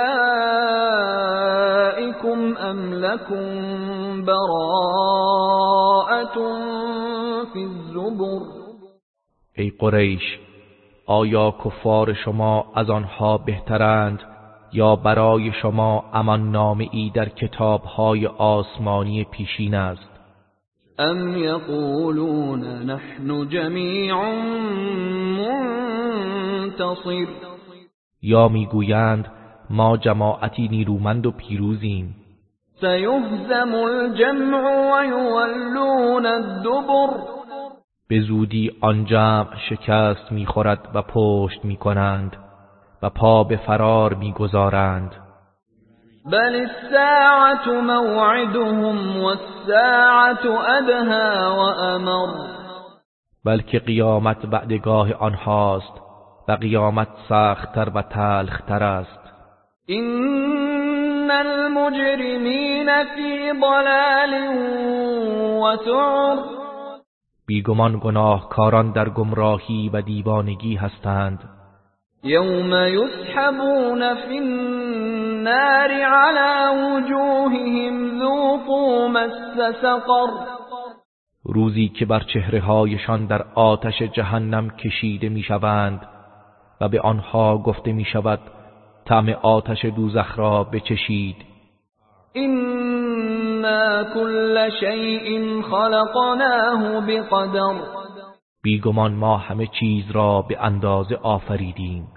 ام لکم براءت فی الزبر؟ ای قریش آیا کفار شما از آنها بهترند یا برای شما امان نامه ای در کتابهای آسمانی پیشین است؟ ام یقولون نحن جمیع منتصر یا می‌گویند ما جماعتی نیرومند و پیروزیم. سيهزم الجمع ويولون الدبر به زودی آن جمع شکست می‌خورد و پشت می‌کنند و پا به فرار می‌گذارند. بل الساعة موعدهم والساعة ادها وامر بلکه قیامت بعدگاه آنهاست و قیامت سختتر و تلختر است. این المجرمین فی ضلال و سعر. بیگمان گناهکاران در گمراهی و دیوانگی هستند. یوم یسحبون فی النار على وجوههم ذوقوا مس سقر روزی که بر چهره هایشان در آتش جهنم کشیده می‌شوند و به آنها گفته می شود طعم آتش دوزخ را بچشید. اینا کل شیء خلقناه بقدر بیگمان ما همه چیز را به اندازه آفریدیم.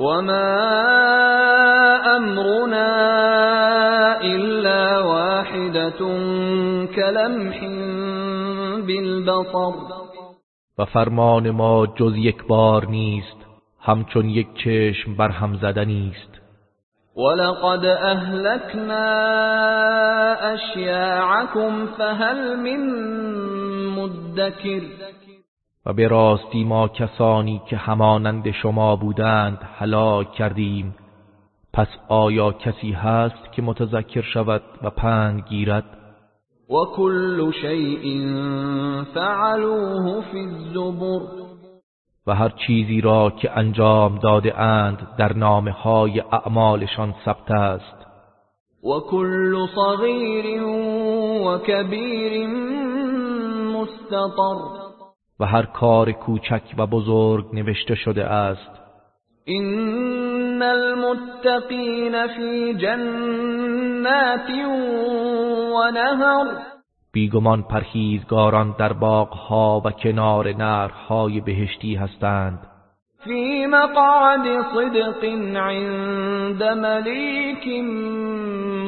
وما امرنا الا واحدة كلمح بالبصر. و فرمان ما جز یک بار نیست همچون یک چشم بر هم زدنی است. ولقد اهلكنا اشیاعكم فهل من مدکر و به راستی ما کسانی که همانند شما بودند هلاک کردیم. پس آیا کسی هست که متذکر شود و پند گیرد؟ وكل شيء فعلوه في الزبر. و هر چیزی را که انجام داده اند در نامه های اعمالشان ثبت است. و کل صغیر و کبیر مستطر. و هر کار کوچک و بزرگ نوشته شده است. این المتقین فی جنات و نهر بیگمان پرهیزگاران در باغها و کنار نهرهای بهشتی هستند. فی مقعد صدق عند ملیک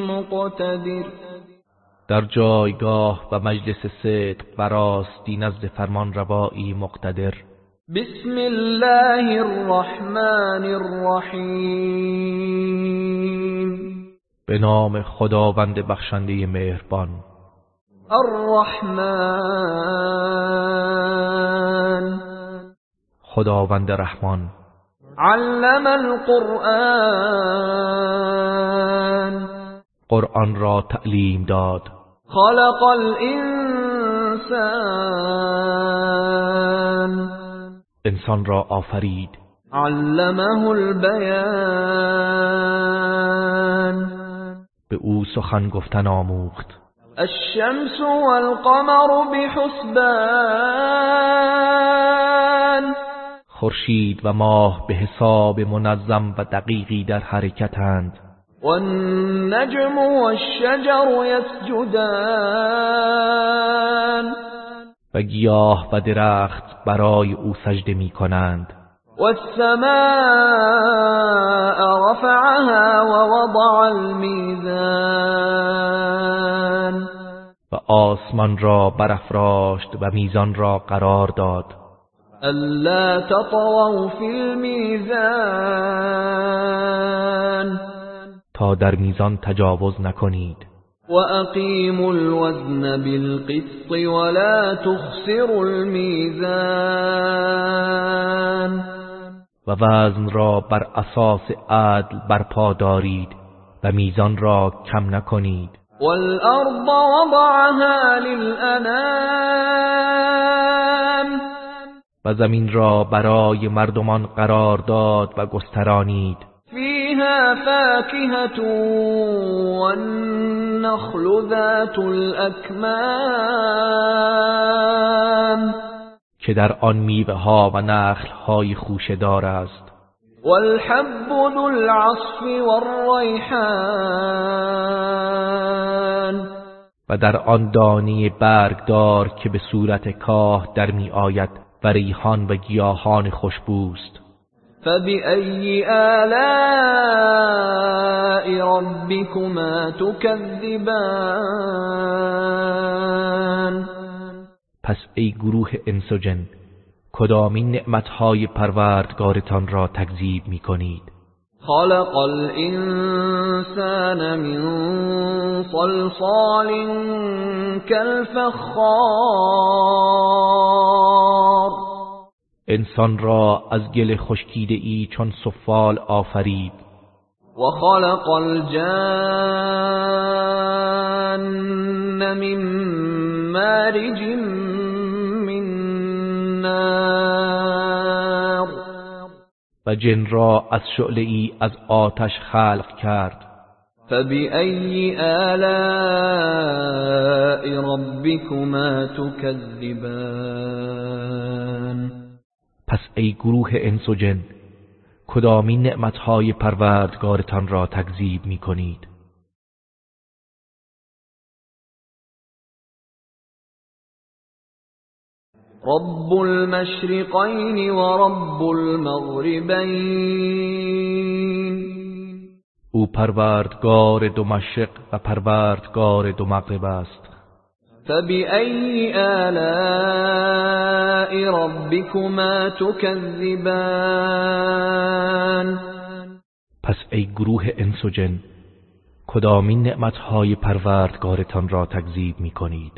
مقتدر. در جایگاه و مجلس صدق و راستی نزد فرمان روایی مقتدر. بسم الله الرحمن الرحیم. به نام خداوند بخشنده مهربان. الرحمن. خداوند رحمان. علم القرآن. قرآن را تعلیم داد. خلق الانسان انسان را آفرید. علمه البیان به او سخن گفتن آموخت. الشمس والقمر بحسبان. خورشید و ماه به حساب منظم و دقیقی در حرکتند. والنجم والشجر يسجدان. و گیاه و درخت برای او سجده می کنند والسماء رفعها ووضع الميزان. و آسمان را برافراشت و میزان را قرار داد. ألا تطغوا في الميزان. تا در میزان تجاوز نکنید. وأقيموا الوزن بالقسط ولا تخسروا الميزان و وزن را بر اساس عدل برپا دارید و میزان را کم نکنید. والأرض وضعها للأنام و زمین را برای مردمان قرار داد و گسترانید. فيها فاكهة والنخل ذات الأكمام. که در آن میوه ها و نخل های خوشدار است. والحب ذو العصف والريحان. و در آن دانی برگدار که به صورت کاه در می آید و ریحان و گیاهان خوشبوست. فبأي آلاء ربكما تكذبان پس ای گروه انس و جن کدامین نعمتهای پروردگارتان را تکذیب می کنید خلق الانسان من صلصال كالفخار انسان را از گل خشکیده ای چون سفال آفرید. و خلق الجان من مارج من نار. و جن را از شعله ای از آتش خلق کرد. فبأي آلاء ربكما تكذبان؟ پس ای گروه انس و جن کدامین نعمتهای پروردگارتان را تکذیب می کنید رب المشرقین و رب المغربین. او پروردگار دو مشرق و پروردگار دو مغرب است. فبأي آلاء ربكما تكذبان پس ای گروه انس و جن کدامین نعمتهای پروردگارتان را تکذیب می کنید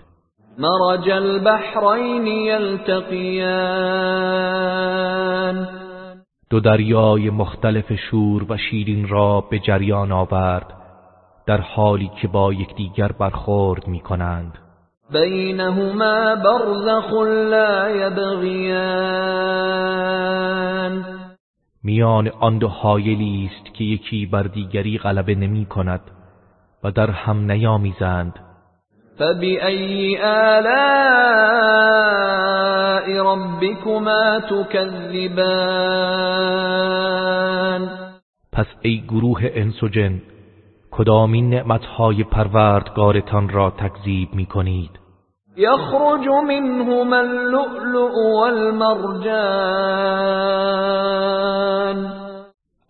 مرج البحرین یلتقیان. دو دریای مختلف شور و شیرین را به جریان آورد در حالی که با یکدیگر برخورد می کنند بینهما برزخ لا یبغیان میان آن دو حایلی است که یکی بر دیگری غلبه نمی کند و در هم نیامیزند. فبأي آلاء ربكما تكذبان پس ای گروه انس و جن کدامین نعمتهای پروردگارتان را تکذیب می کنید؟ یخرج منهما اللؤلؤ والمرجان.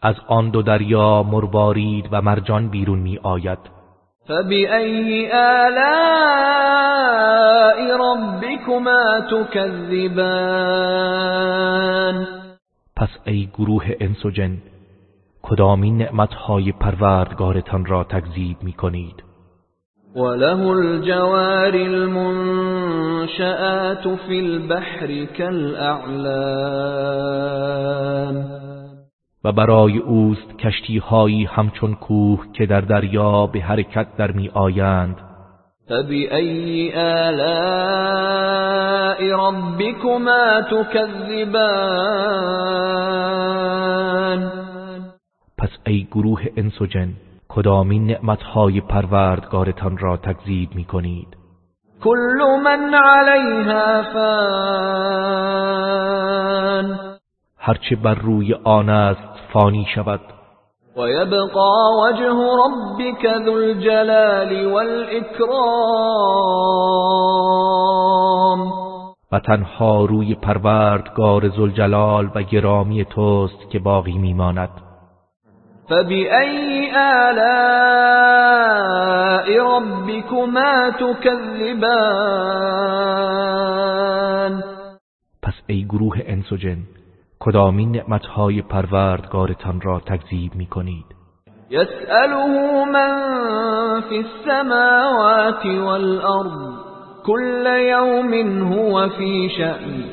از آن دو دریا مروارید و مرجان بیرون می آید. فبأي آلاء ربكما تكذبان؟ پس ای گروه انس و جن کدامین نعمتهای پروردگارتان را تکذیب می کنید؟ وله الجوار المنشآت في البحر كالأعلام و برای اوست کشتی هایی همچون کوه که در دریا به حرکت در می آیند. فبأي آلاء ربكما تكذبان؟ پس ای گروه انس و جن کدامین نعمتهای پروردگارتان را تکذیب می کنید كل من عليها فان. هرچه بر روی آن است فانی شود. و یبقى وجه ربك ذو الجلال والإكرام و تنها روی پروردگار زلجلال و گرامی توست که باقی میماند. فبأي آلاء ربكما تكذبان؟ پس ای گروه انس و جن کدامین نعمتهای پروردگارتان را تکذیب می کنید يسأله من في السماوات والأرض كل يوم هو في شأن.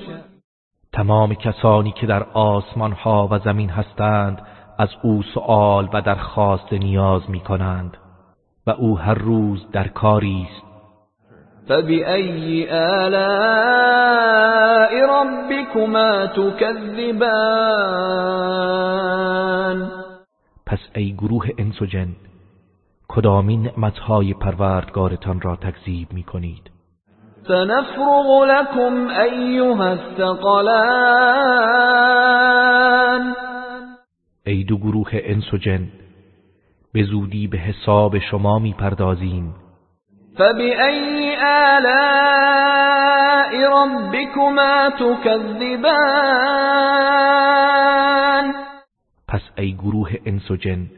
تمام کسانی که در آسمان ها و زمین هستند از او سؤال و درخواست نیاز می کنند و او هر روز در کاری است. فبأي آلاء ربكما تكذبان؟ پس ای گروه انس و جن کدامین نعمتهای پروردگارتان را تکذیب می کنید سنفرغ لكم أيها الثقلان. ای دو گروه انس و جن به زودی به حساب شما می پردازیم فبأي آلاء ربكما تكذبان؟ پس ای گروه انس و جن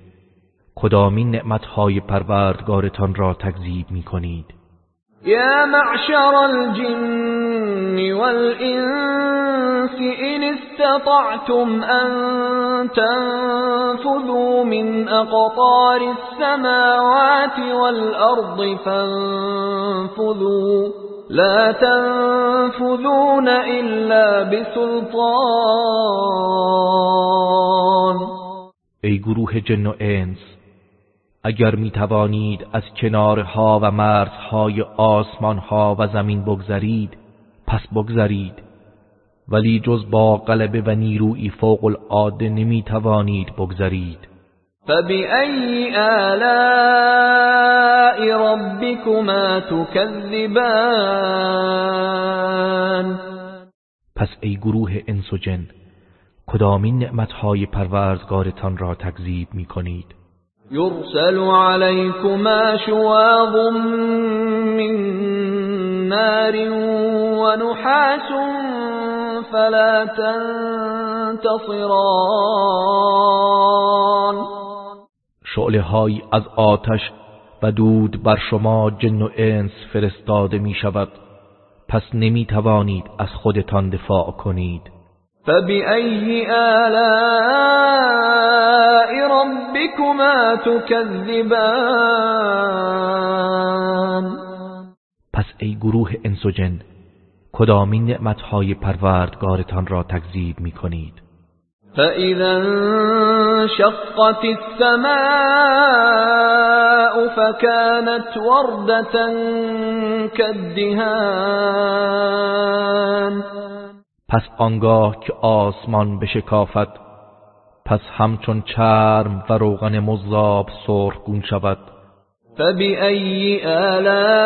کدامین نعمتهای پروردگارتان را تکذیب می کنید یا معشر الجن والإنس إن استطعتم أن تنفذوا من أقطار السماوات والأرض فانفذوا. لا تنفذون إلا بسلطان. ای گروه جن و إنس اگر می توانید از کنارها و مرزهای آسمانها و زمین بگذرید پس بگذرید. ولی جز با غلبه و نیروی فوق العاده نمی توانید بگذرید. فبأي آلاء ربكما تكذبان؟ پس ای گروه انس و جن کدامین نعمتهای پروردگارتان را تکذیب می کنید يرسل عليكما شواظ من نار ونحاس فلا تنتصران. شعله های از آتش و دود بر شما جن و انس فرستاده می شود پس نمی توانید از خودتان دفاع کنید. فبأي آلاء ربكما تكذبان پس ای گروه انس و جن کدامین نعمتهای پروردگارتان را تکذیب می کنید فإذا انشقت السماء فكانت وردة كالدهان پس آنگاه که آسمان بشکافد پس همچون چرم و روغن مذاب سرخگون شود. فبأي آلاء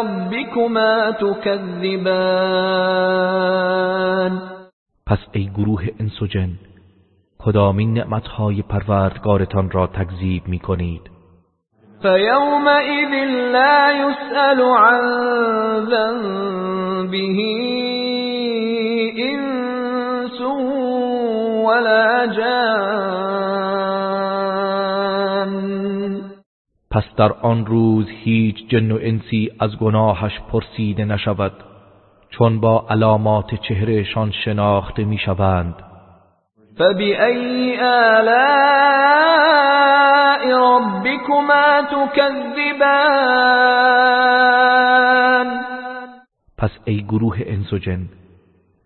ربكما تكذبان؟ پس ای گروه انس و جن کدامین نعمتهای پروردگارتان را تکذیب می کنید فيومئذ لا يسأل عن ذنبه إنس ولا جان. پس در آن روز هیچ جن و انسی از گناهش پرسیده نشود چون با علامات چهرهشان شناخته می‌شوند. فبأي آلاء ربكما تكذبان پس ای گروه انس و جن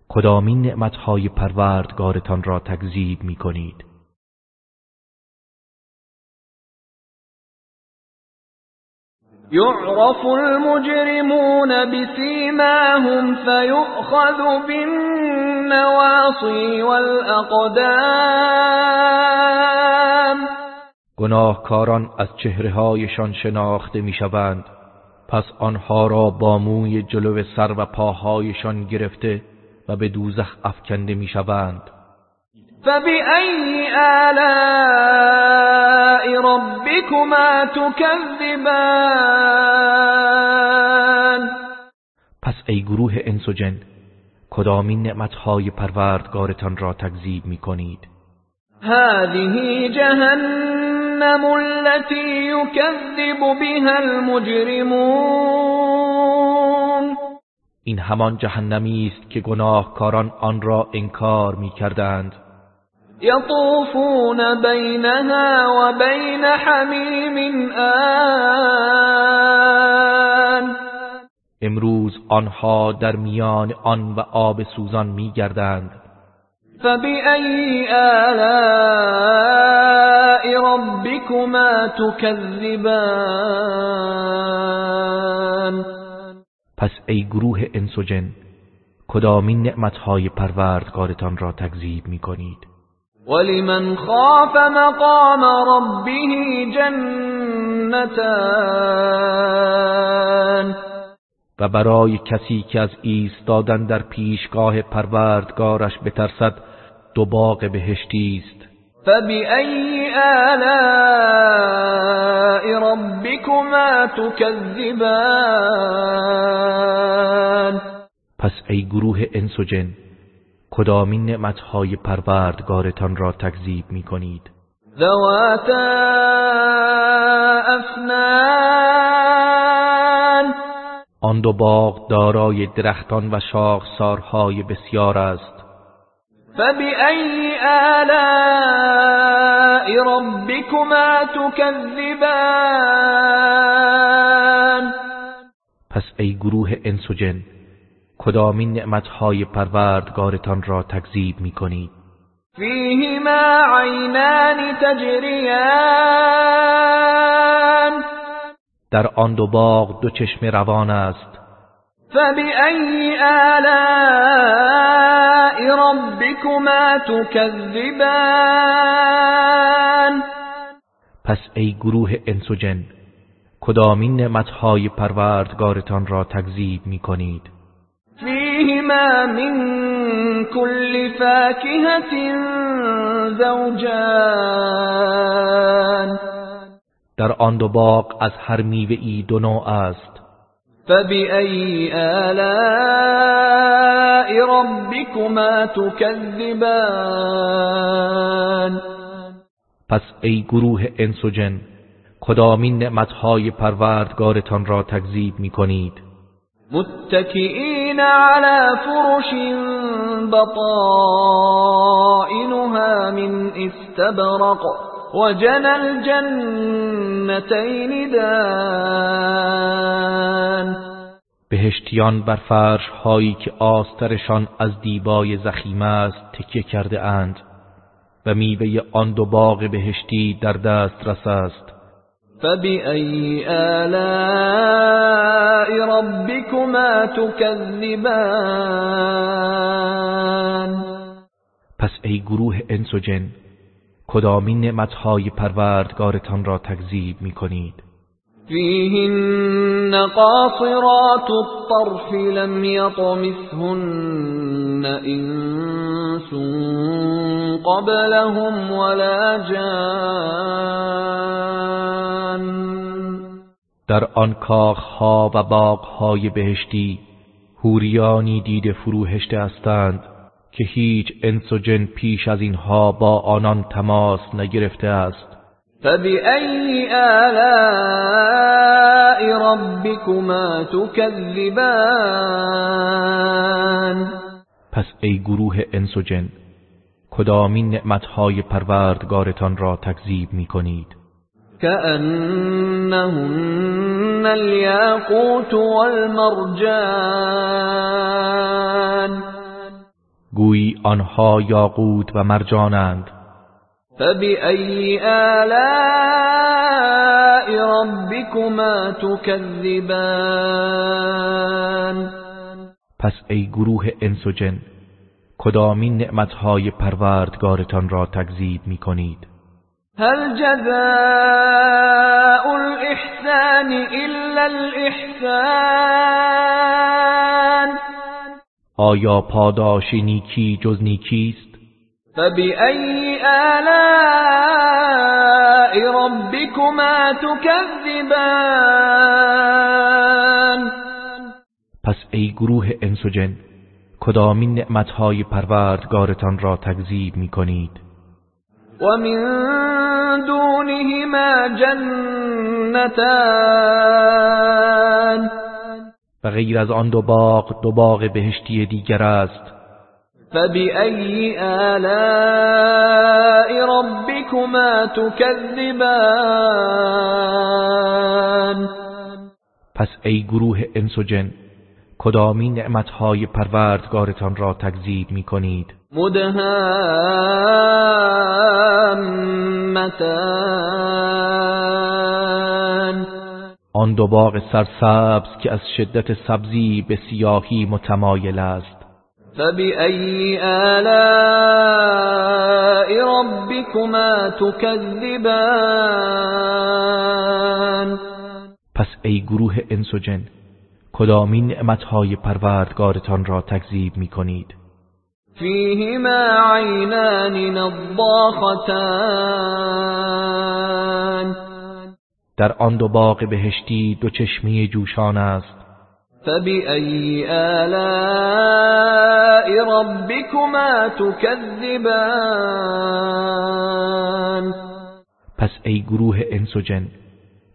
کدامین نعمتهای پروردگارتان را تکذیب می کنید يعرف المجرمون بسيماهم فيؤخذ بالنواصي والأقدام گناهکاران از چهرههایشان شناخته می‌شوند. پس آنها را با موی جلو سر و پاهایشان گرفته و به دوزخ افکنده می‌شوند. فبأي آلاء ربكما تكذبان؟ پس ای گروه انس و جن کدامین نعمتهای پروردگارتان را تکذیب می کنید هذه جهنم التي يكذب بها المجرمون. این همان جهنمی است که گناهکاران آن را انکار می کردند يطوفون بينها وبين حميم آن. امروز آنها در میان آن و آب سوزان می گردند فبأي آلاء ربكما تكذبان؟ پس ای گروه انس و جن کدامین نعمتهای پروردگارتان را تکذیب می کنید ولمن خاف مقام ربه جنتان و برای کسی که از ایستادن در پیشگاه پروردگارش بترسد دو باغ بهشتی است. فبأي آلاء ربكما تكذبان پس ای گروه انس و جن کدامین نعمتهای پروردگارتان را تکذیب می کنید ذواتا افنان. آن دو باغ دارای درختان و شاخسارهای بسیار است. فبأي آلاء ربكما تكذبان؟ پس ای گروه انس و جن کدامین نعمتهای پروردگارتان را تکذیب می کنید فیهما عینان تجریان. در آن دو باغ دو چشم روان است. فبأي آلاء ربكما تكذبان پس ای گروه انس و جن کدامین نعمتهای پروردگارتان را تکذیب می کنید فیهما من كل فاكهة زوجان در آن دو باغ از هر میوه ای دو نوع است. فبأي آلاء ربكما تكذبان پس ای گروه انس و جن کدامین نعمتهای پروردگارتان را تکذیب می کنید متكئين على فرش بطائنها من استبرق وجنى الجنتين دان. بهشتیان بر فرش هایی که آسترشان از دیبای زخیم است تکیه کرده اند و میوه آن دو باغ بهشتی در دست رس است. فبأي آلاء ربكما تكذبان پس ای گروه انس و جن کدامین نعمتهای پروردگارتان را تکذیب می کنید فیهن قاصرات الطرف لم یطمثهن انس قبلهم ولا جان. در آن کاخها و باغهای بهشتی هوریانی دیده فروهشته هستند که هیچ انس جن پیش از اینها با آنان تماس نگرفته است. فبأي آلاء ربكما تكذبان پس ای گروه انس و جن کدامین نعمتهای پروردگارتان را تکذیب می کنید كأنهن الياقوت والمرجان گویی آنها یاقوت و مرجانند. فبأي آلاء ربكما تكذبان پس ای گروه انس و جن کدامین نعمتهای پروردگارتان را تکذیب می کنید هل جزاء الإحسان إلا الإحسان؟ آیا پاداش نیکی جز نیکیست فبأي آلاء ربكما تكذبان پس ای گروه انس و جن کدامین نعمتهای پروردگارتان را تکذیب می کنید ومن دونهما جنتان و غیر از آن دو باغ دو باغ بهشتی دیگر است. فبأي آلاء ربكما تكذبان پس ای گروه انس و جن کدامین نعمتهای پروردگارتان را تکذیب می کنید مدهامتان. آن دو باغ سرسبز که از شدت سبزی به سیاهی متمایل است. فبأي آلاء ربكما تكذبان پس ای گروه انس و جن کدامین نعمتهای پروردگارتان را تکذیب می کنید فيهما عينان نضاختان در آن دو باغ بهشتی دو چشمه جوشان است. فبأي آلاء ربكما تكذبان پس ای گروه انس و جن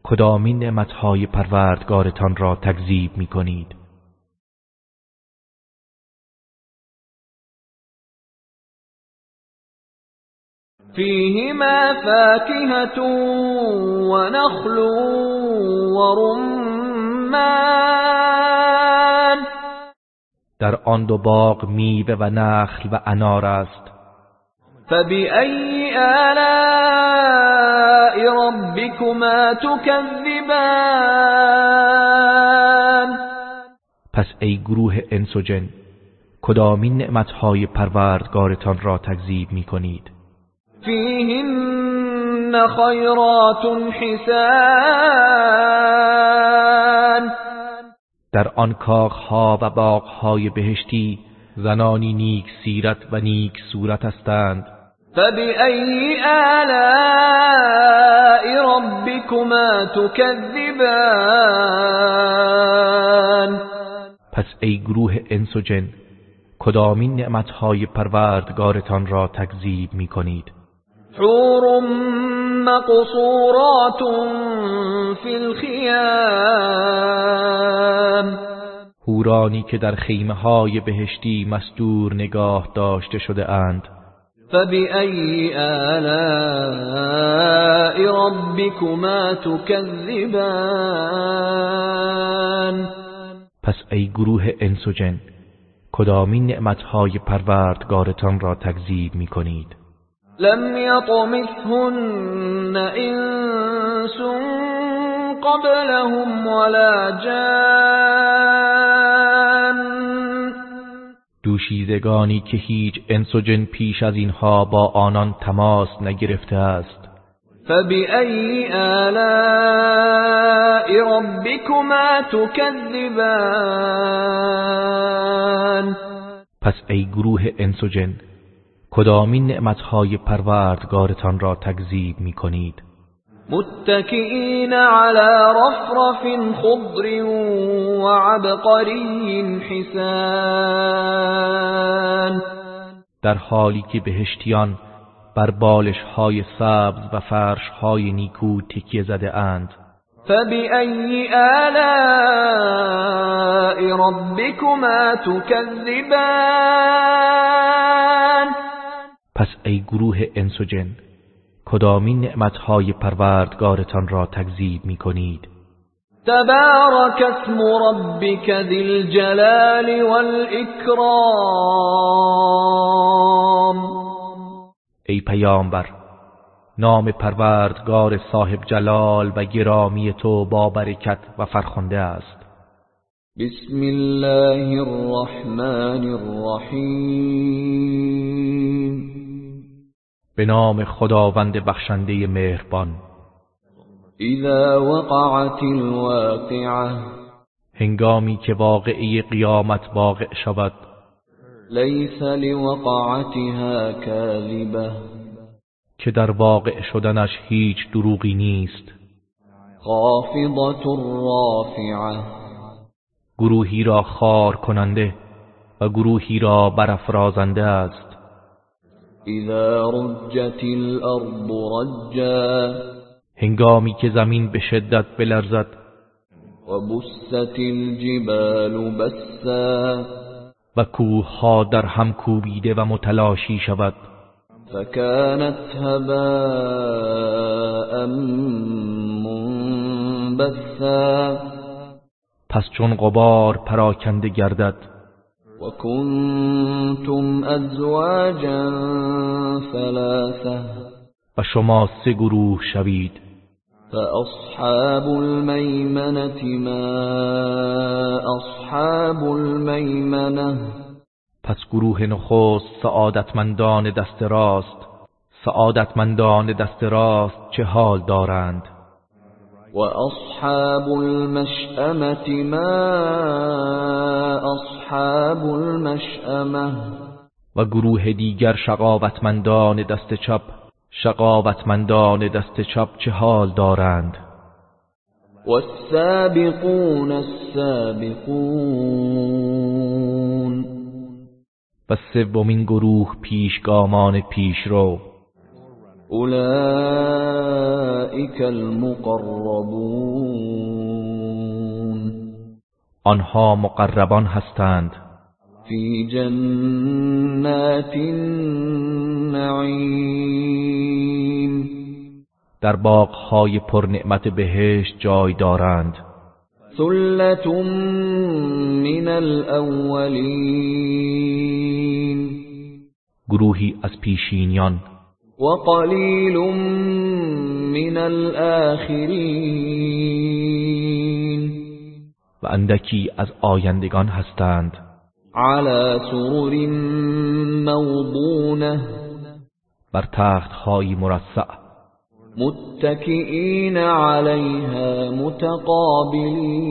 کدامین نعمتهای پروردگارتان را تکذیب می کنید فيهما فاكهة ونخل ورمان در آن دو باغ میوه و نخل و انار است. فبأي آلاء ربكما تكذبان؟ پس ای گروه انس و جن کدامین نعمتهای پروردگارتان را تکذیب می کنید فيهن خيرات حسان. در آن کاخها و باغهای بهشتی زنانی نیک سیرت و نیک صورت هستند. فبأي آلاء ربكما تكذبان؟ پس ای گروه انس و جن کدامین نعمتهای پروردگارتان را تکذیب می کنید حور مقصورات في الخيام. هورانی که در خیمه های بهشتی مستور نگاه داشته شده اند. فبأي آلاء ربكما تكذبان؟ پس ای گروه انس و جن کدامین نعمتهای پروردگارتان را تکذیب می کنید لم يطمثهن انس قبلهم ولا جان. دوشیزگانی که هیچ انس و جن پیش از اینها با آنان تماس نگرفته است. فبأي آلاء ربكما تكذبان؟ پس ای گروه انس و جن کدامین نعمتهای پروردگارتان را تکذیب می کنید متكئين على رفرف خضر وعبقري حسان. در حالی که بهشتیان بر بالش های سبز و فرش های نیکو تکیه زده اند. فبأي آلاء ربكما تكذبان پس ای گروه انس و جن کدامین نعمتهای پروردگارتان را تکذیب می کنید تبارك اسم ربك ذي الجلال والإكرام ای پیامبر نام پروردگار صاحب جلال و گرامی تو با برکت و فرخنده است. بسم الله الرحمن الرحیم. به نام خداوند بخشنده مهربان. اذا وقعت الواقعه هنگامی که واقعی قیامت واقع شود ليس لوقعتها كاذبه که در واقع شدنش هیچ دروغی نیست. خافضة رافعه گروهی را خار کننده و گروهی را برافرازنده است. اذا رجت الارض رجا هنگامی که زمین به شدت بلرزد. وبست الجبال بسا و کوهها در هم کوبیده و متلاشی شود. فكانت هباء منبثا پس چون غبار پراکنده گردد. وكنتم ازواجا ثلاثه و شما سه گروه شوید. فأصحاب الميمنة ما أصحاب الميمنة پس گروه نخست سعادتمندان دست راست. سعادتمندان دست راست چه حال دارند؟ وأصحاب المشأمة ما أصحاب المشأمة و گروه دیگر شقاوتمندان دست چپ شقاوتمندان دست چپ چه حال دارند؟ والسابقون السابقون و سومین گروه پیشگامان پیشرو. اولئک المقربون آنها مقربان هستند. فی جنات النعیم در باغهای پرنعمت بهشت جای دارند. ثلت من الاولین گروهی از پیشینیان وقلیل من الاخرین و اندکی از آیندگان هستند. على سرر موضونه بر تختهای مرصع. متكئين عليها متقابلين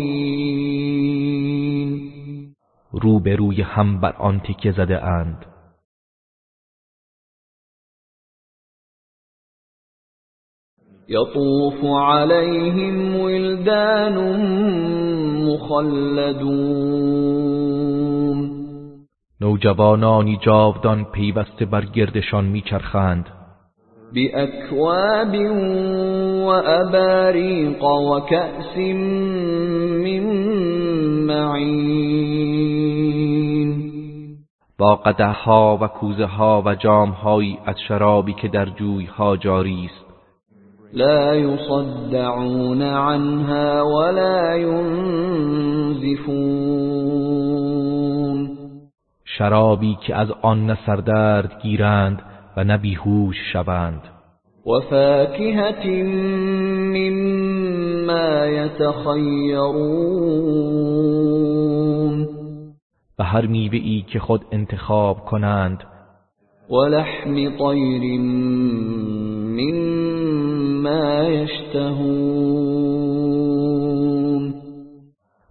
روبروی هم بر آن تکه زده اند. يطوف عليهم ولدان مخلدون. نوجوانانی جاودان پیوسته بر گردشان میچرخند. بأكواب وأباريق وكأس من معين. با قدحها و کوزه ها و جامهایی از شرابی که در جوی ها جاری است. لا يصدعون عنها ولا ينزفون. شرابی که از آن نه سردرد گیرند و نه بیهوش شوند. و فاکهت مما یتخیرون و هر میوه ای که خود انتخاب کنند. و لحم طیر مما یشتهون.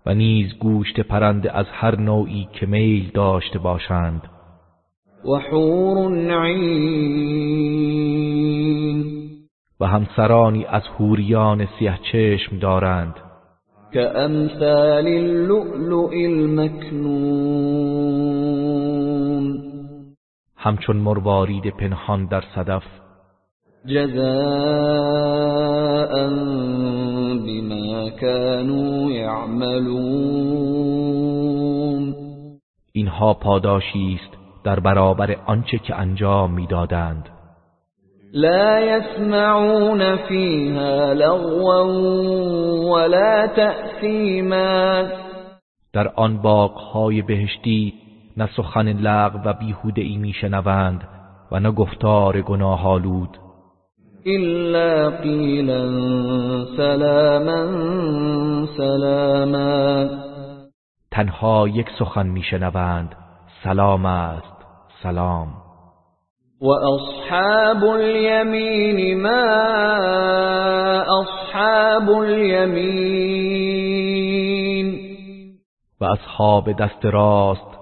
و نیز گوشت پرنده از هر نوعی که میل داشته باشند. وحور عین و همسرانی از حوریان سیه چشم دارند. که امثال اللؤلؤ المکنون. همچون مروارید پنهان در صدف جزاء بما كانوا يعملون. اینها پاداشی است در برابر آنچه که انجام می‌دادند. لا يسمعون فيها لغوا ولا تأثیما در آن باغهای بهشتی نه سخن لغو و بیهوده ای میشنوند و نه گفتار گناهالود الا قیلا سلاما سلاما. تنها یک سخن میشنوند. سلام است. سلام. و اصحاب الیمین ما اصحاب الیمین و اصحاب دست راست.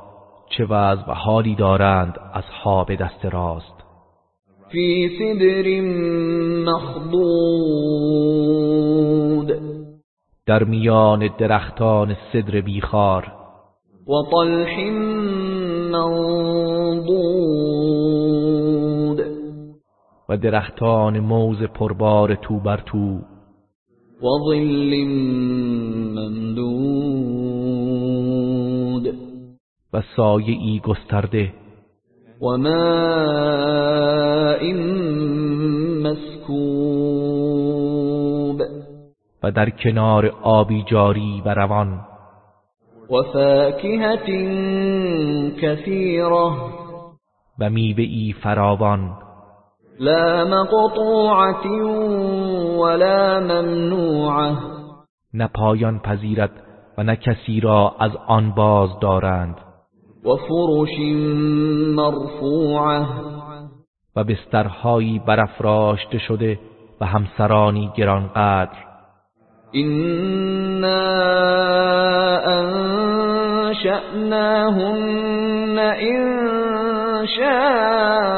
چه وضع و حالی دارند اصحاب دست راست؟ فی صدر مخضود. در میان درختان صدر بیخار. و طلح منضود. و درختان موز پربار تو بر تو. و ظل ممدود. و سایه ای گسترده. و ماء مسکوب و در کنار آبی جاری و روان. و فاکهت کثیره و میوه ای فراوان. لا مقطوعة ولا ممنوعة. نه پایان پذیرد و نه کسی را از آن باز دارند. و فرش مرفوعه. و بسترهایی برافراشته شده و همسرانی گرانقدر. إنا أنشأناهن إن شاء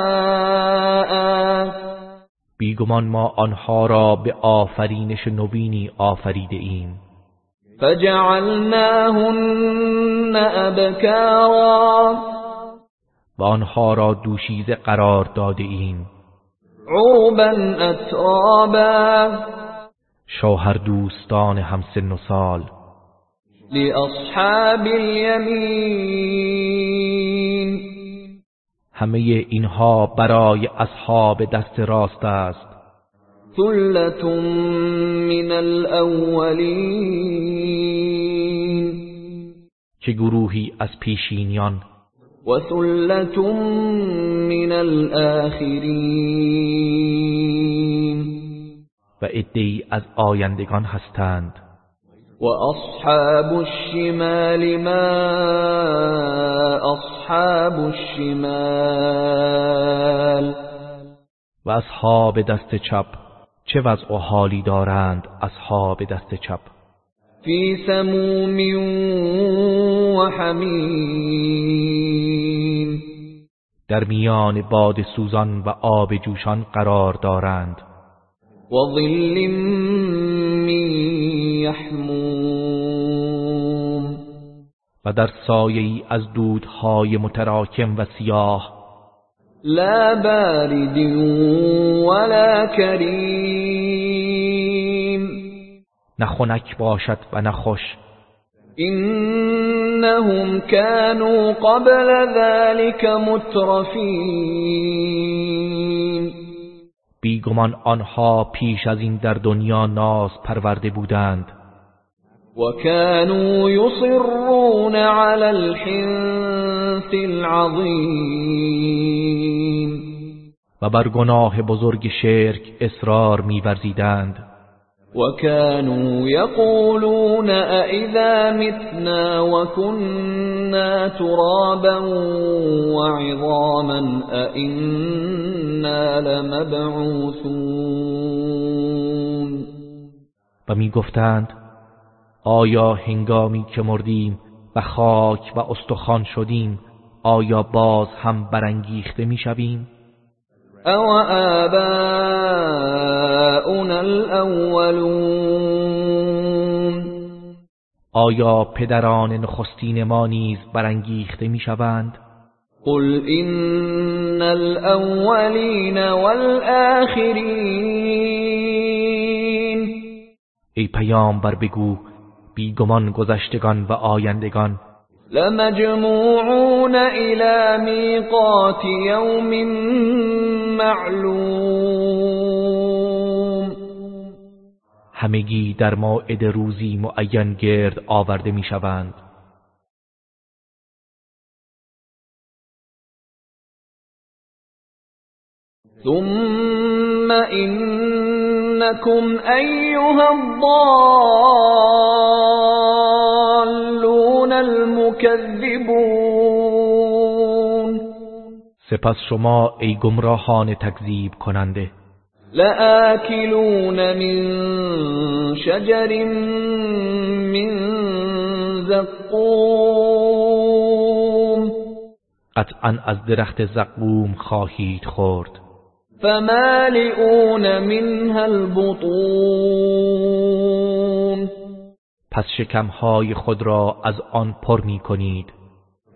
بیگمان ما آنها را به آفرینش نوینی آفریده ایم. فجعلناهن ابکارا و آنها را دوشیزه قرار داده ایم. عربا اترابا شوهر دوستان همسن و سال. لأصحاب الیمین همه اینها برای اصحاب دست راست است. ثلت من الاولین که گروهی از پیشینیان؟ و ثلت من الاخرین و عدهای از آیندگان هستند. و اصحاب الشمال ما اصحاب الشمال و اصحاب دست چپ. چه وضع و حالی دارند اصحاب دست چپ. فی سموم و حمیم. در میان باد سوزان و آب جوشان قرار دارند. و ظل یحموم. و در سایه از دودهای متراکم و سیاه لا بارد ولا کریم نه خنک باشد و نه خوش. انهم كانوا قبل ذلك مترفین بیگمان آنها پیش از این در دنیا ناز پرورده بودند. وكانوا يصرون على الحنث العظیم و بر گناه بزرگ شرک اصرار می‌ورزیدند. وكانوا يقولون أئذا متنا وكنا ترابا وعظاما أئنا لمبعوثون. و میگفتند آیا هنگامی که مردیم و خاک و استخوان شدیم آیا باز هم برانگیخته می‌شویم؟ او آباؤنا الاولون. آیا پدران نخستین ما نیز برانگیخته می‌شوند؟ قل ان الاولین والآخرین. ای پیامبر بگو بیگمان گذشتگان و آیندگان. لمجموعون الى میقات یوم معلوم. همگی در موعد روزی معین گرد آورده می‌شوند. ثم انكم ايها الضالون المكذبون سپس شما ای گمراهان تکذیب کننده. لآكلون من شجر من زقوم قطعا از درخت زقوم خواهید خورد. فمالئون منها البطون. پس شکمهای خود را از آن پر می کنید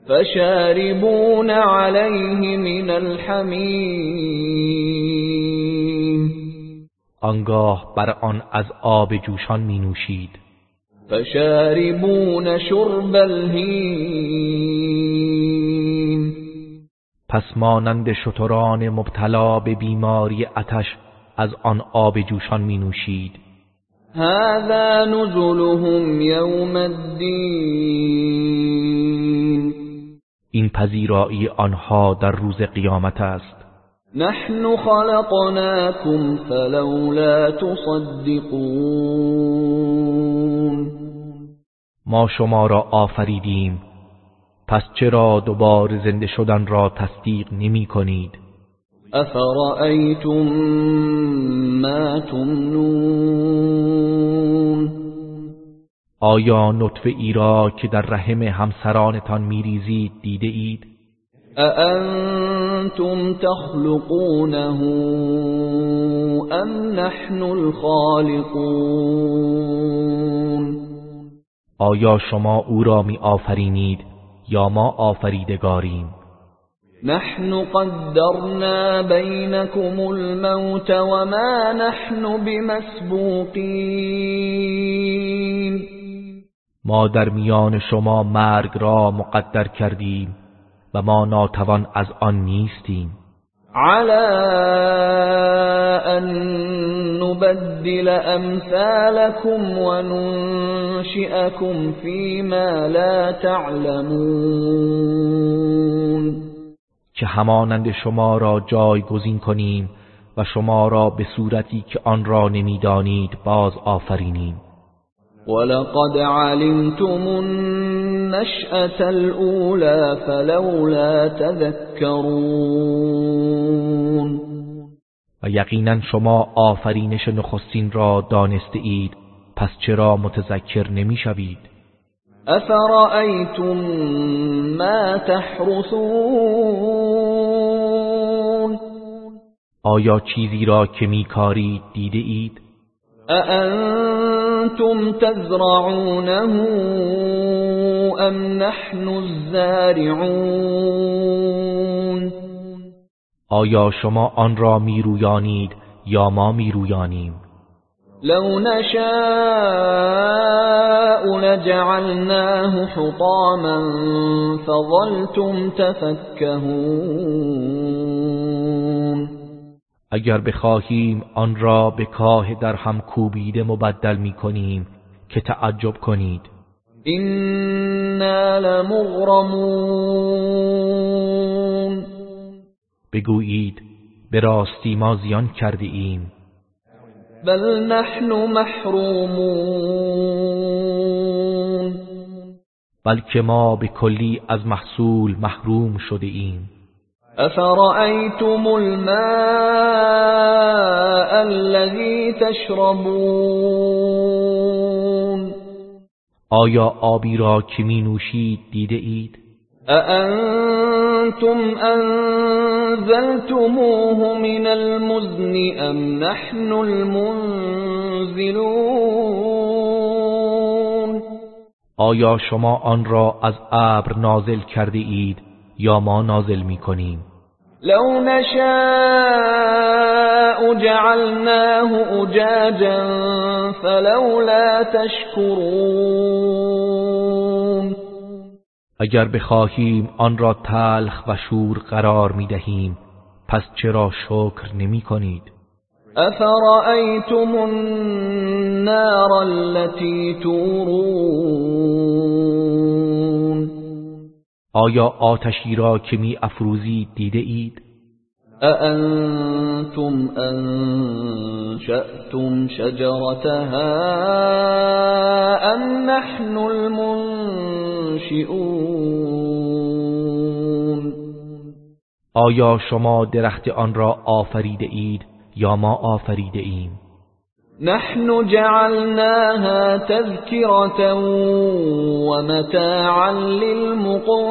فشاربون عليه من الحمیم. آنگاه بر آن از آب جوشان می نوشید فشاربون شرب الهیم. پس مانند شتران مبتلا به بیماری آتش از آن آب جوشان می نوشید. هذا نزلهم یوم الدین. این پذیرایی آنها در روز قیامت است. نحن خلقناكم فلولا تصدقون. ما شما را آفریدیم. پس چرا دوباره زنده شدن را تصدیق نمی کنید؟ افرأيتم ما تمنون؟ آیا نطفه ای را که در رحم همسرانتان میریزید دیده اید؟ أأنتم تخلقونه أم نحن الخالقون؟ آیا شما او را می آفرینید؟ یا ما آفریدگاریم. نحن قدرنا بينكم الموت وما نحن بمسبوقين ما در میان شما مرگ را مقدر کردیم و ما ناتوان از آن نیستیم. على ان نبدل امثالكم وننشئكم فيما لا تعلمون. که همانند شما را جایگزین کنیم و شما را به صورتی که آن را نمی‌دانید باز آفرینیم. ولقد علمتم النشأة الأولى فلولا تذكرون و یقینا شما آفرینش نخستین را دانسته اید پس چرا متذکر نمی‌شوید؟ افرأيتم ما تحرثون؟ آیا چیزی را که میکارید دیده اید؟ أأنتم تزرعونه أم نحن الزارعون؟ آیا شما آن را میرویانید یا ما میرویانیم؟ لو نشاء لجعلناه حطاما فظلتم تفكهون. اگر بخواهیم آن را به کاه در هم کوبیده مبدل می کنیم که تعجب کنید. اینا لمغرمون. بگویید به راستی ما زیان کرده ایم. بل نحن محرومون. بلکه ما به کلی از محصول محروم شده ایم. افرأيتم الماء الذي تشربون؟ آیا آبی را که می نوشید دیده اید؟ اانتم انزلتموه من المزن ام نحن المنزلون آیا شما آن را از ابر نازل کرده اید یا ما نازل می کنیم لو نشاء جعلناه اجاجا فلولا تشكرون. اگر بخواهیم آن را تلخ و شور قرار می دهیم پس چرا شکر نمی کنید؟ افرأيتم النار التي تورون؟ آیا آتشی را که می افروزید دیده اید؟ اانتم انشأتم شجرتها ام نحن المنشئون؟ آیا شما درخت آن را آفریده اید یا ما آفریده ایم؟ نحن جعلناها تذكرة ومتاعا للمقوين.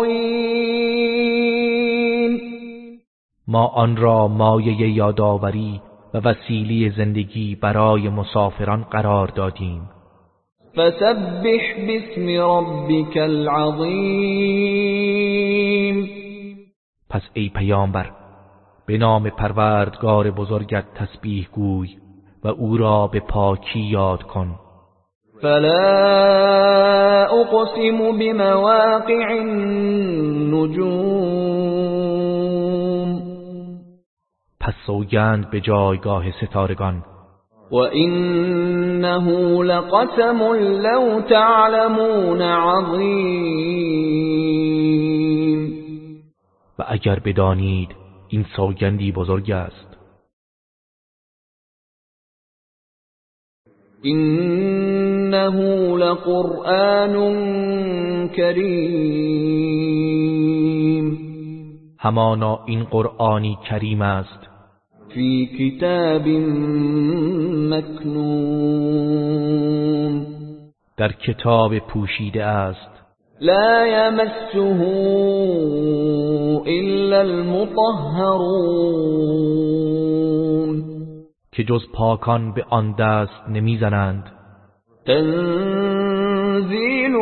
ما آن را مایه یادآوری و وسیله زندگی برای مسافران قرار دادیم. فسبح باسم ربك العظیم. پس ای پیامبر به نام پروردگار بزرگت تسبیح گوی. و او را به پاکی یاد کن. فلا اقسم بمواقع النجوم. پس سوگند به جایگاه ستارگان. وإنه لقسم لو تعلمون عظیم. و اگر بدانید این سوگندی بزرگ است إنه لقرآن کریم همانا این قرآنی کریم است. فی کتاب مکنون. در کتاب پوشیده است. لا يمسه إلا المطهرون. که جز پاکان به آن دست نمی‌زنند. تنزیل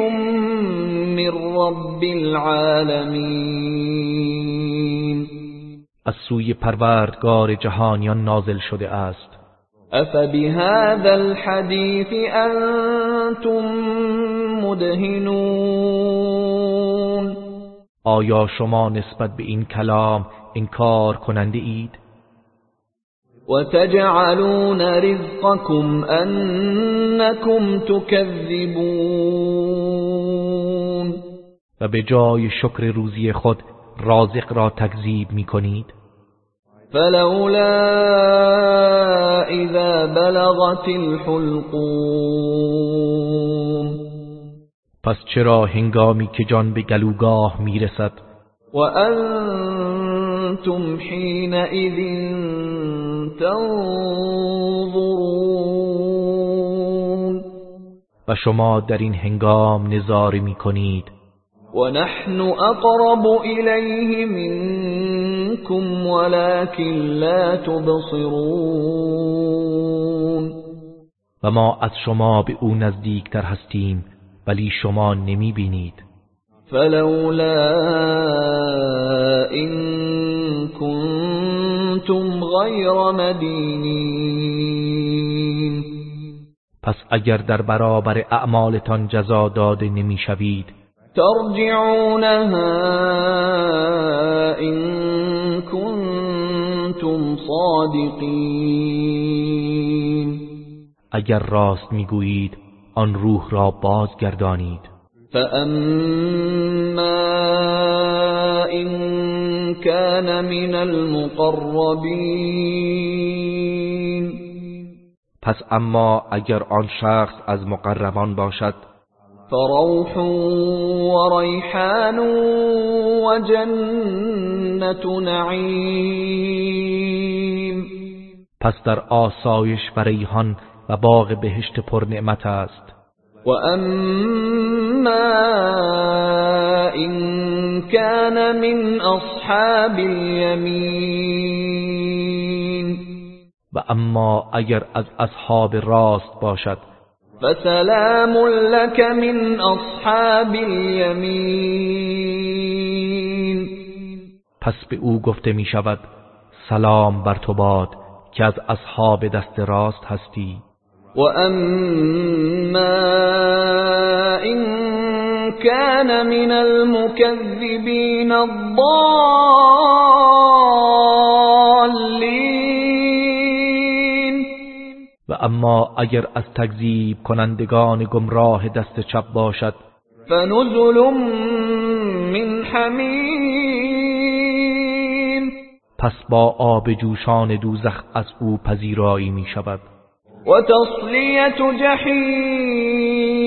من رب العالمین. از سوی پروردگار جهانیان نازل شده است. افبهذا الحديث انتم مدهنون. آیا شما نسبت به این کلام انکار کننده اید؟ وتجعلون رزقكم انكم تكذبون. و به جای شکر روزی خود رازق را تکذیب می کنید فلولا اذا بلغت الحلقوم. پس چرا هنگامی که جان به گلوگاه می‌رسد؟ و انتم حینئذ تنظرون. و شما در این هنگام نظاره می کنید و نحن اقرب الیه منكم ولكن لا تبصرون. و ما از شما به او نزدیکتر هستیم ولی شما نمی بینید فلولا این کنتم غیر مدینین پس اگر در برابر اعمالتان جزا داده نمی‌شوید ترجعونها این کنتم صادقین اگر راست می‌گویید آن روح را بازگردانید. فاما این كان من المقربین پس اما اگر آن شخص از مقربان باشد فروح و ریحان و جنت نعیم پس در آسایش و ریحان و باغ بهشت پر نعمت است. و اما این کان من اصحاب الیمین و اما اگر از اصحاب راست باشد. فسلام لك من اصحاب الیمین پس به او گفته می شود سلام بر تو باد که از اصحاب دست راست هستی. و اما این كان من المكذبين الضالين و اما اگر از تکذیب کنندگان گمراه دست چپ باشد فنزل من حمیم پس با آب جوشان دوزخ از او پذیرایی می شود و تصلیت جحیم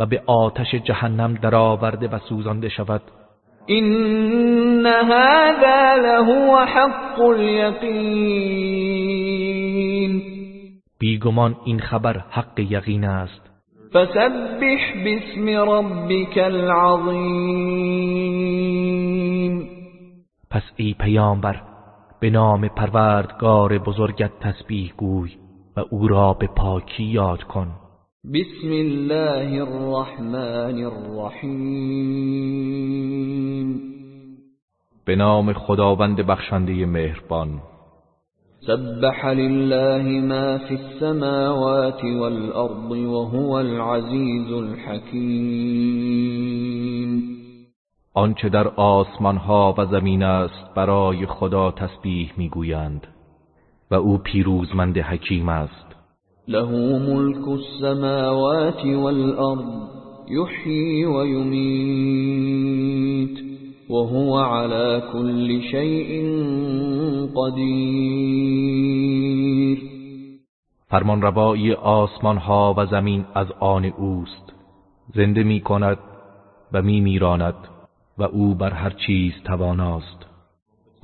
و به آتش جهنم درآورده و سوزانده شود. این هذا لهو حق الیقین بیگمان این خبر حق یقین است. فسبح باسم ربك العظیم پس ای پیامبر به نام پروردگار بزرگت تسبیح گوی و او را به پاکی یاد کن. بسم الله الرحمن الرحیم. به نام خداوند بخشنده مهربان. سبح لله ما في السماوات والأرض وهو العزيز الحكيم آنچه در آسمان ها و زمین است برای خدا تسبیح می‌گویند و او پیروزمند حکیم است. له ملك السماوات والأرض يحيي ويميت وهو على كل شيء قدير فرمان روایی آسمان ها و زمین از آن اوست زنده می کند و می میراند و او بر هر چیز تواناست.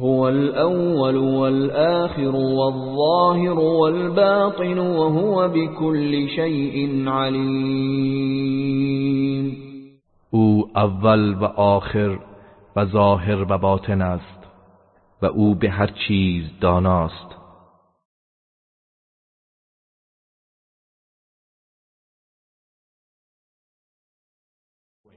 هو الأول والآخر والظاهر والباطن وهو بكل شيء عليم. او اول و آخر و ظاهر و باطن است و او به هر چیز داناست.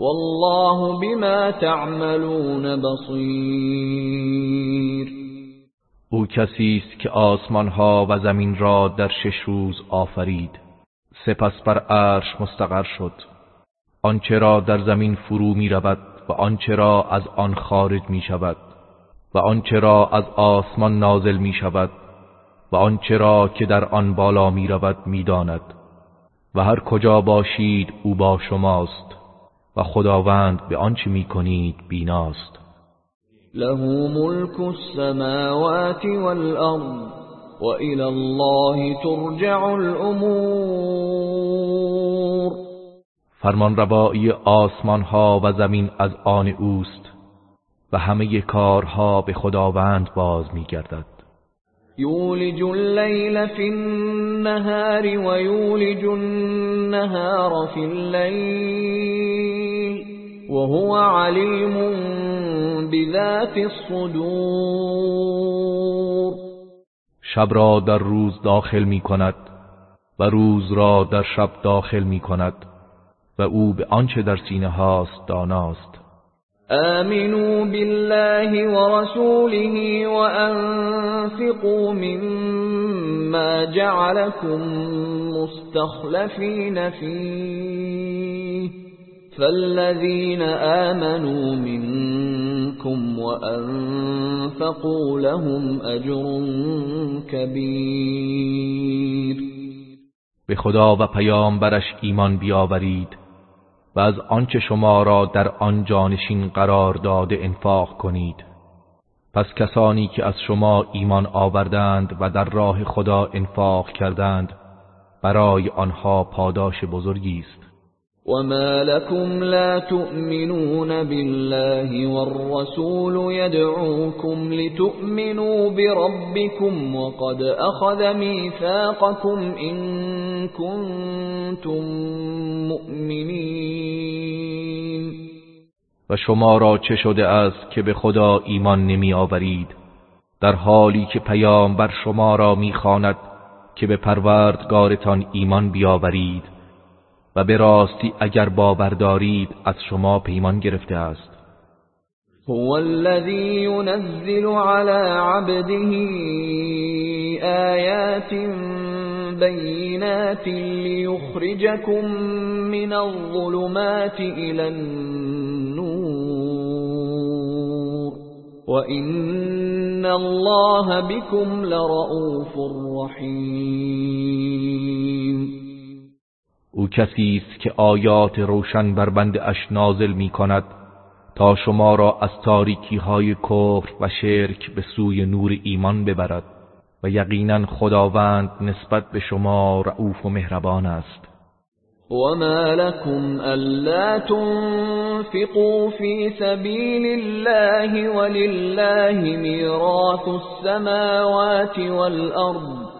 والله بما تعملون بصیر او کسی است که آسمان ها و زمین را در شش روز آفرید. سپس بر عرش مستقر شد. آنچه را در زمین فرو می رود و آنچه را از آن خارج می شود و آنچه را از آسمان نازل می شود و آنچه را که در آن بالا می رود می داند و هر کجا باشید او با شماست. و خداوند به آنچه می کنید بیناست. له ملك السماوات والأرض وإلى الله ترجع الأمور فرمان روایی آسمان ها و زمین از آن اوست و همه کارها به خداوند باز میگردد. یولج الليل في النهار ويولج النهار في الليل وهو عليم بذات الصدور. شب را در روز داخل می کند و روز را در شب داخل می کند و او به آنچه در سینه هاست داناست. آمنوا بالله ورسوله وأنفقوا مما جعلكم مستخلفين فيه. فالذين آمنوا منكم وأنفقوا لهم أجر كبير. به خدا و پیامبرش ایمان بیاورید و از آنچه شما را در آن جانشین قرار داده انفاق کنید. پس کسانی که از شما ایمان آوردند و در راه خدا انفاق کردند برای آنها پاداش بزرگی است. وما لكم لا تؤمنون بالله والرسول يدعوكم لتؤمنوا بربكم وقد أخذ ميثاقكم إن كنتم مؤمنين. و شما را چه شده است که به خدا ایمان نمی آورید؟ در حالی که پیام بر شما را می‌خواند که به پروردگارتان ایمان بیاورید. و به راستی اگر باور دارید از شما پیمان گرفته است. هو الذي ينزل على عبده آيات بينات ليخرجكم من الظلمات إلى النور وإن الله بكم لرؤوف رحيم او کسی است که آیات روشن بر بنده اش نازل می کند تا شما را از تاریکی های کفر و شرک به سوی نور ایمان ببرد و یقینا خداوند نسبت به شما رعوف و مهربان است. وما لكم ألا تنفقوا في سبيل الله ولله ميراث السماوات والأرض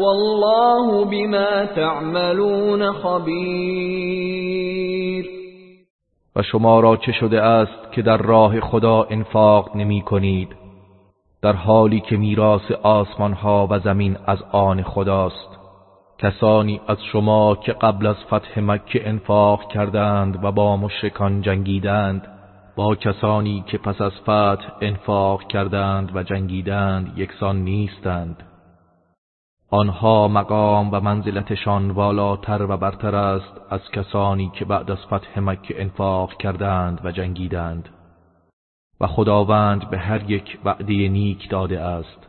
والله بما تعملون خبیر و شما را چه شده است که در راه خدا انفاق نمی کنید؟ در حالی که میراث آسمان ها و زمین از آن خداست. کسانی از شما که قبل از فتح مکه انفاق کردند و با مشرکان جنگیدند با کسانی که پس از فتح انفاق کردند و جنگیدند یکسان نیستند. آنها مقام و منزلتشان والاتر و برتر است از کسانی که بعد از فتح مکه انفاق کردند و جنگیدند. و خداوند به هر یک وعده نیک داده است.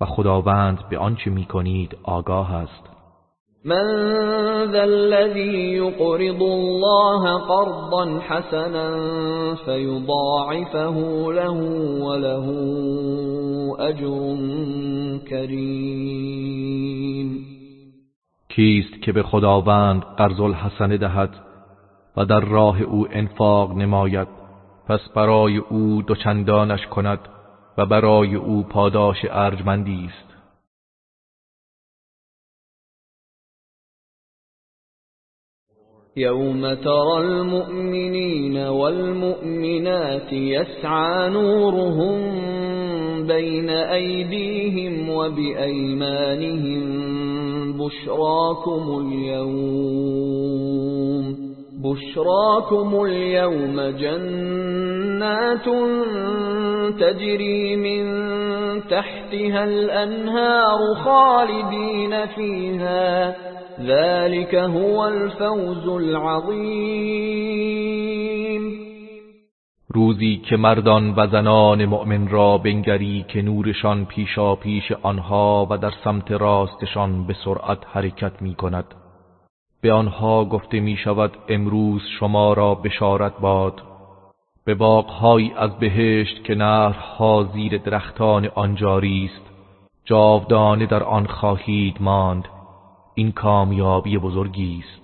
و خداوند به آنچه می‌کنید آگاه است. من ذا الذي يقرض الله قرضا حسنا فيضاعفه له وله اجر کریم کیست که به خداوند قرض الحسن دهد و در راه او انفاق نماید پس برای او دوچندانش کند و برای او پاداش ارجمندی است. يوم ترى المؤمنين والمؤمنات يسعى نورهم بين أيديهم وبأيمانهم بشراكم اليوم بشراكم اليوم جنات تجري من تحتها الأنهار خالدين فيها ذلك هو الفوز العظیم روزی که مردان و زنان مؤمن را بنگری که نورشان پیشا پیش آنها و در سمت راستشان به سرعت حرکت می کند به آنها گفته می شود امروز شما را بشارت باد. به باغهایی از بهشت که نهرها زیر درختان آنجاری است جاودانه در آن خواهید ماند. این کامیابی بزرگی است.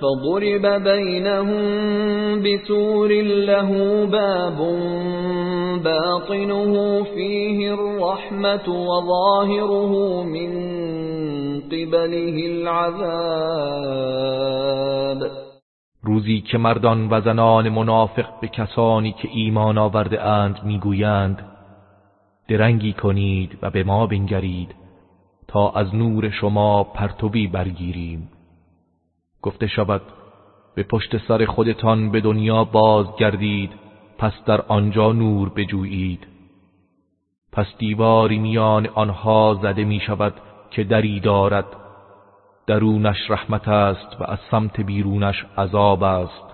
فضرب بينهم بسور له باب باطنه فيه الرحمة وظاهره من قبله العذاب. روزی که مردان و زنان منافق به کسانی که ایمان آورده اند می‌گویند درنگی کنید و به ما بنگرید تا از نور شما پرتوی برگیریم. گفته شود به پشت سر خودتان به دنیا بازگردید پس در آنجا نور بجویید. پس دیواری میان آنها زده می شود که دری دارد. درونش رحمت است و از سمت بیرونش عذاب است.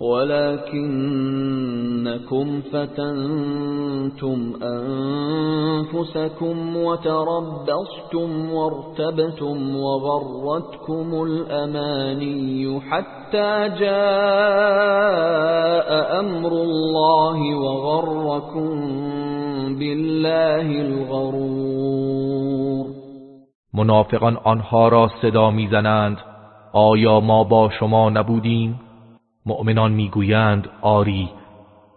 ولكنكم فتنتم أنفسكم وتربصتم وارتبتم وغرتكم الأماني حتى جاء أمر الله وغركم بالله الغرور. منافقان آنها را صدا می‌زنند آیا ما با شما نبودیم؟ مؤمنان می‌گویند آری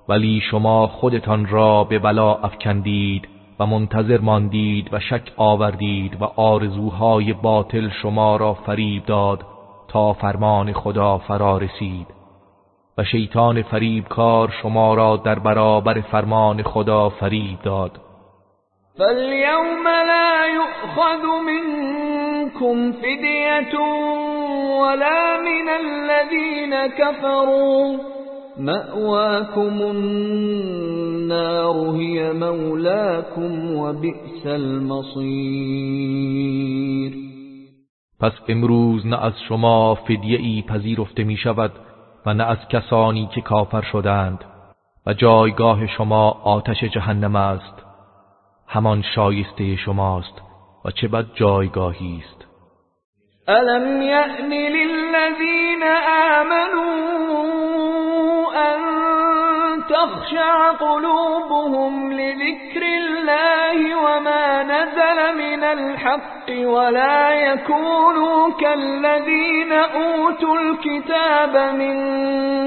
ولی شما خودتان را به بلا افکندید و منتظر ماندید و شک آوردید و آرزوهای باطل شما را فریب داد تا فرمان خدا فرا رسید. و شیطان فریبکار شما را در برابر فرمان خدا فریب داد. فاليوم لا يؤخذ منكم فدية ولا من الذين كفروا مأواكم النار هي مولاكم وبئس المصير پس امروز نه از شما فدیه ای پذیرفته می شود و نه از کسانی که کافر شدند و جایگاه شما آتش جهنم است. همان شایسته شماست و چه بد جایگاهی است. الم یأن للذین آمنوا ان تخشع قلوبهم لذكر الله وما نزل من الحق ولا يكونوا كالذين أوتوا الكتاب من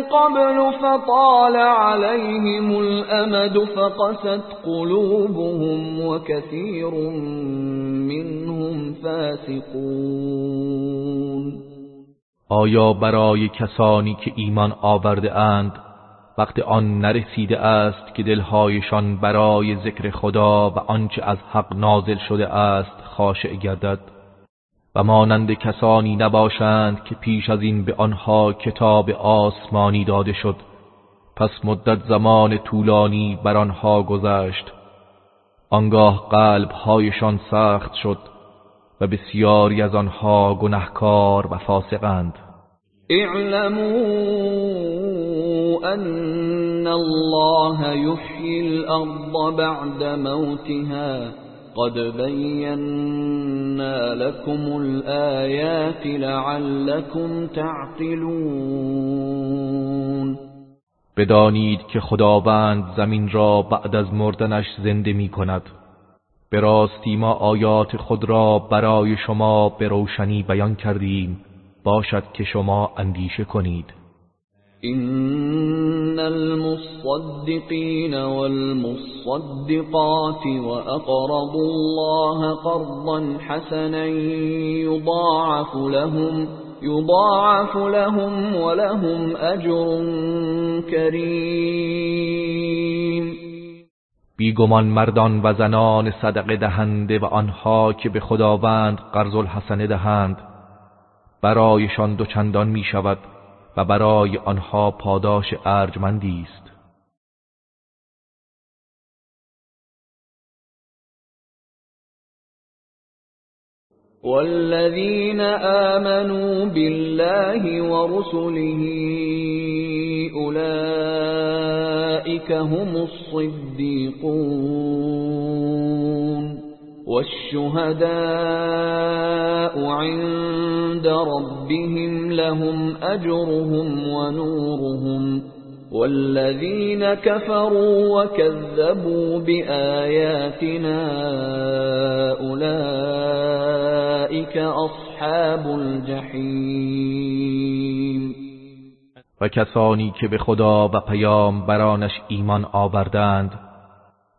قبل فطال عليهم الأمد فقست قلوبهم وكثير منهم فاسقون. آیا برای کسانی که ایمان آورده اند وقت آن نرسیده است که دلهایشان برای ذکر خدا و آنچه از حق نازل شده است خاشع گردد. و مانند کسانی نباشند که پیش از این به آنها کتاب آسمانی داده شد. پس مدت زمان طولانی بر آنها گذشت. آنگاه قلبهایشان سخت شد و بسیاری از آنها گنهکار و فاسقند. اعلموا ان الله يحيي الارض بعد موتها. قد بينا لكم الآيات لعلكم تعقلون. بدانید که خداوند زمین را بعد از مردنش زنده می کند به راستی ما آیات خود را برای شما به روشنی بیان کردیم. باشد که شما اندیشه کنید. إن المصدقين والمصدقات وأقرضوا الله قرضا حسنا يضاعف لهم يضاعف لهم ولهم أجر كريم. بیگمان مردان و زنان صدقه دهنده و آنها که به خداوند قرض الحسنه دهند برایشان دوچندان می شود و برای آنها پاداش ارجمندی است. والذين آمنوا بالله ورسله أولئك هم الصديقون والشهداء عند ربهم لهم أجرهم ونورهم والذين كفروا وكذبوا بآياتنا أولئك أصحاب الجحیم و کسانی که به خدا و پیام برانش ایمان آوردند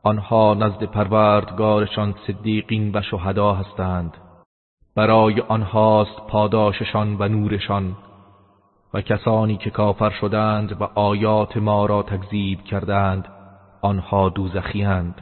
آنها نزد پروردگارشان صدیقین و شهدا هستند. برای آنهاست پاداششان و نورشان و کسانی که کافر شدند و آیات ما را تکذیب کردند آنها دوزخیند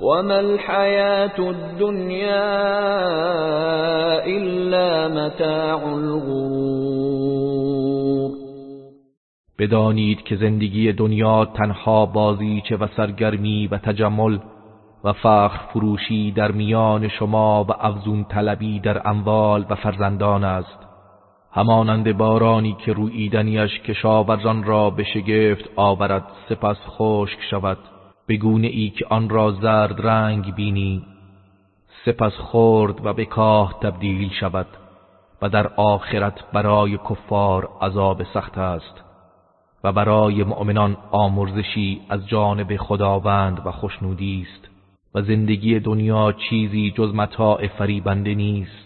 وما الحياة الدنيا إلا متاع الغرور بدانید که زندگی دنیا تنها بازیچه و سرگرمی و تجمل و فخر فروشی در میان شما و افزون طلبی در اموال و فرزندان است. همانند بارانی که رویدنیش کشاورزان را به شگفت آورد سپس خشک شود. بگونه ای که آن را زرد رنگ بینی سپس خورد و به کاه تبدیل شود و در آخرت برای کفار عذاب سخت است و برای مؤمنان آمرزشی از جانب خداوند و خوشنودی است و زندگی دنیا چیزی جز متاع فریبنده نیست.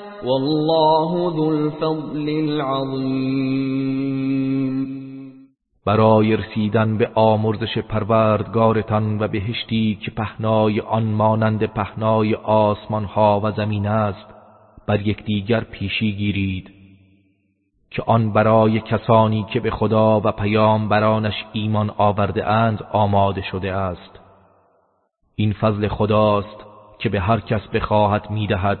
والله ذو الفضل العظیم. برای رسیدن به آمرزش پروردگارتان و بهشتی که پهنای آن مانند پهنای آسمان ها و زمین است بر یکدیگر پیشی گیرید. که آن برای کسانی که به خدا و پیام برانش ایمان آورده اند آماده شده است. این فضل خداست که به هر کس بخواهد می‌دهد.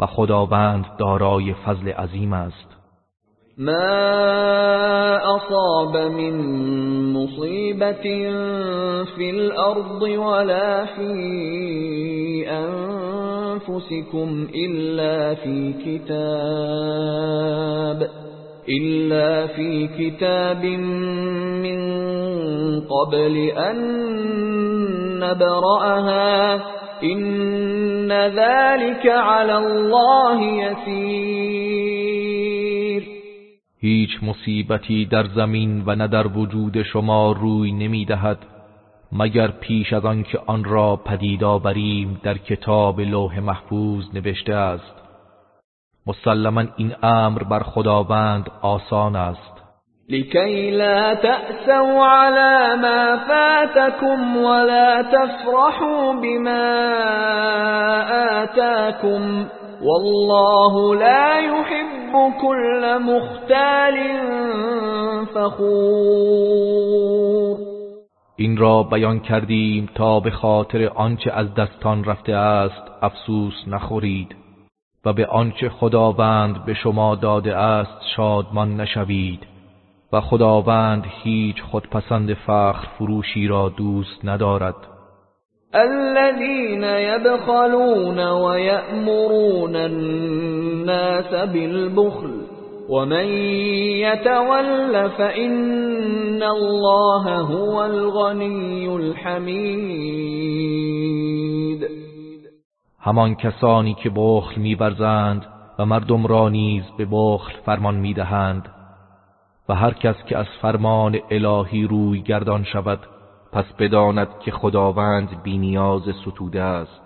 و خداوند دارای فضل عظیم است. ما اصاب من مصیبت فی الارض ولا فی انفسكم الا فی کتاب. إلا في كتاب من قبل أن نبرأها إن ذلك على الله يسير هیچ مصیبتی در زمین و نه در وجود شما روی نمی‌دهد مگر پیش از آنکه آن را پدید آوریم در کتاب لوح محفوظ نوشته است. مسلما این امر بر خداوند آسان است. لكي لا تأسوا على ما فاتكم ولا تفرحوا بما آتاكم والله لا يحب كل مختال فخور. این را بیان کردیم تا به خاطر آنچه از دستان رفته است افسوس نخورید. و به آنچه خداوند به شما داده است شادمان نشوید و خداوند هیچ خودپسند فخر فروشی را دوست ندارد. الذين يبخلون ويأمرون الناس بالبخل ومن يتول فإن الله هو الغني الحمید. همان کسانی که بخل میورزند و مردم را نیز به بخل فرمان می‌دهند. و هر کس که از فرمان الهی روی گردان شود پس بداند که خداوند بینیاز ستوده است.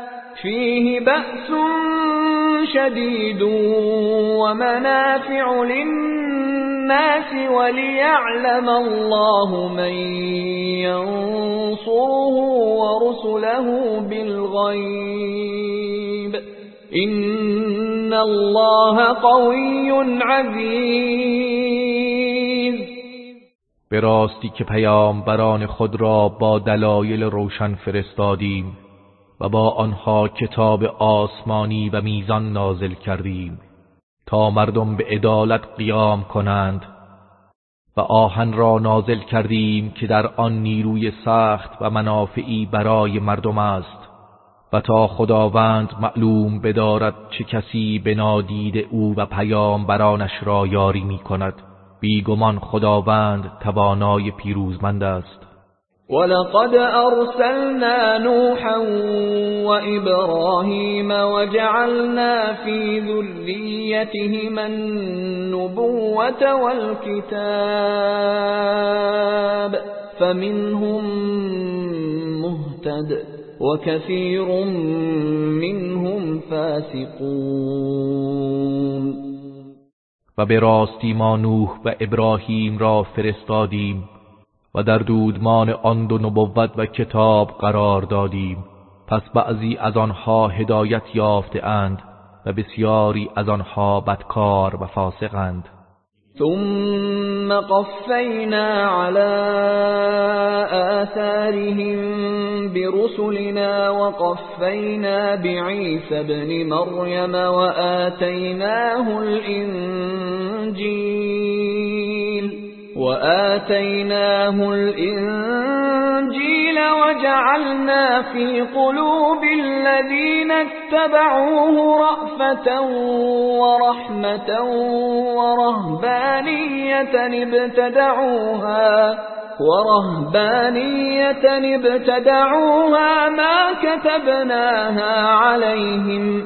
فيه بأس شديد ومنافع للناس وليعلم الله من ينصره ورسله بالغيب إن الله قوي عزيز. به راستی که پیامبران خود را با دلایل روشن فرستادیم و با آنها کتاب آسمانی و میزان نازل کردیم تا مردم به عدالت قیام کنند و آهن را نازل کردیم که در آن نیروی سخت و منافعی برای مردم است و تا خداوند معلوم بدارد چه کسی به نادید او و برانش را یاری می کند بیگمان خداوند توانای پیروزمند است. ولقد أرسلنا نوحا وإبراهيم وجعلنا في ذريتهما النبوة والكتاب فمنهم مهتد وكثير منهم فاسقون. و ما نوح و ابراهیم را فرستادیم. و در دودمان آن دو نبوت و کتاب قرار دادیم. پس بعضی از آنها هدایت یافته اند و بسیاری از آنها بدکار و فاسقند. ثم قفينا على آثارهم برسلنا وقفينا بعيسى بن مريم وآتيناه الإنجيل وآتيناه الإنجيل وجعلنا في قلوب الذين اتبعوه رأفة ورحمة ورهبانية ابتدعوها ورهبانية ابتدعوها ما كتبناها عليهم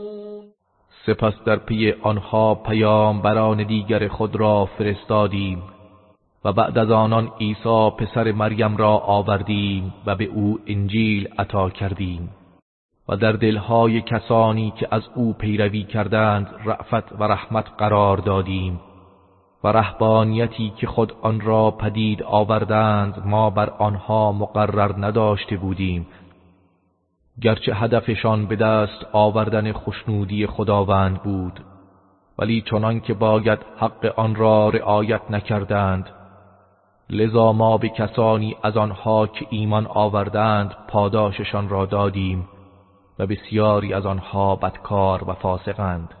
سپس در پی آنها پیامبران دیگر خود را فرستادیم و بعد از آنان عیسی پسر مریم را آوردیم و به او انجیل عطا کردیم و در دلهای کسانی که از او پیروی کردند رأفت و رحمت قرار دادیم و رهبانیتی که خود آن را پدید آوردند ما بر آنها مقرر نداشته بودیم گرچه هدفشان به دست آوردن خشنودی خداوند بود ولی چنان که باید حق آن را رعایت نکردند لذا ما به کسانی از آنها که ایمان آوردند پاداششان را دادیم و بسیاری از آنها بدکار و فاسقند.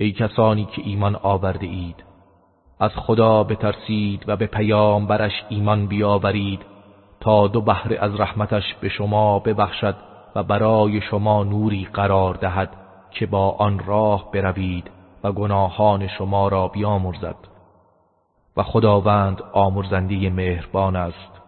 ای کسانی که ایمان آورده اید از خدا بترسید و به پیام برش ایمان بیاورید تا دو بحر از رحمتش به شما ببخشد و برای شما نوری قرار دهد که با آن راه بروید و گناهان شما را بیامرزد. و خداوند آمرزنده مهربان است.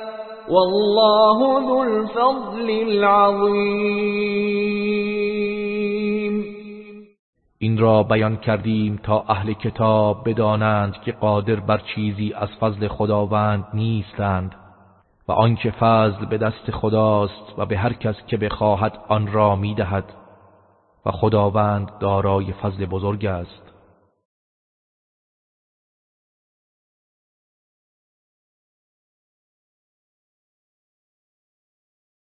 والله ذو الفضل العظیم این را بیان کردیم تا اهل کتاب بدانند که قادر بر چیزی از فضل خداوند نیستند و آنکه فضل به دست خداست و به هر کس که بخواهد آن را می‌دهد و خداوند دارای فضل بزرگ است.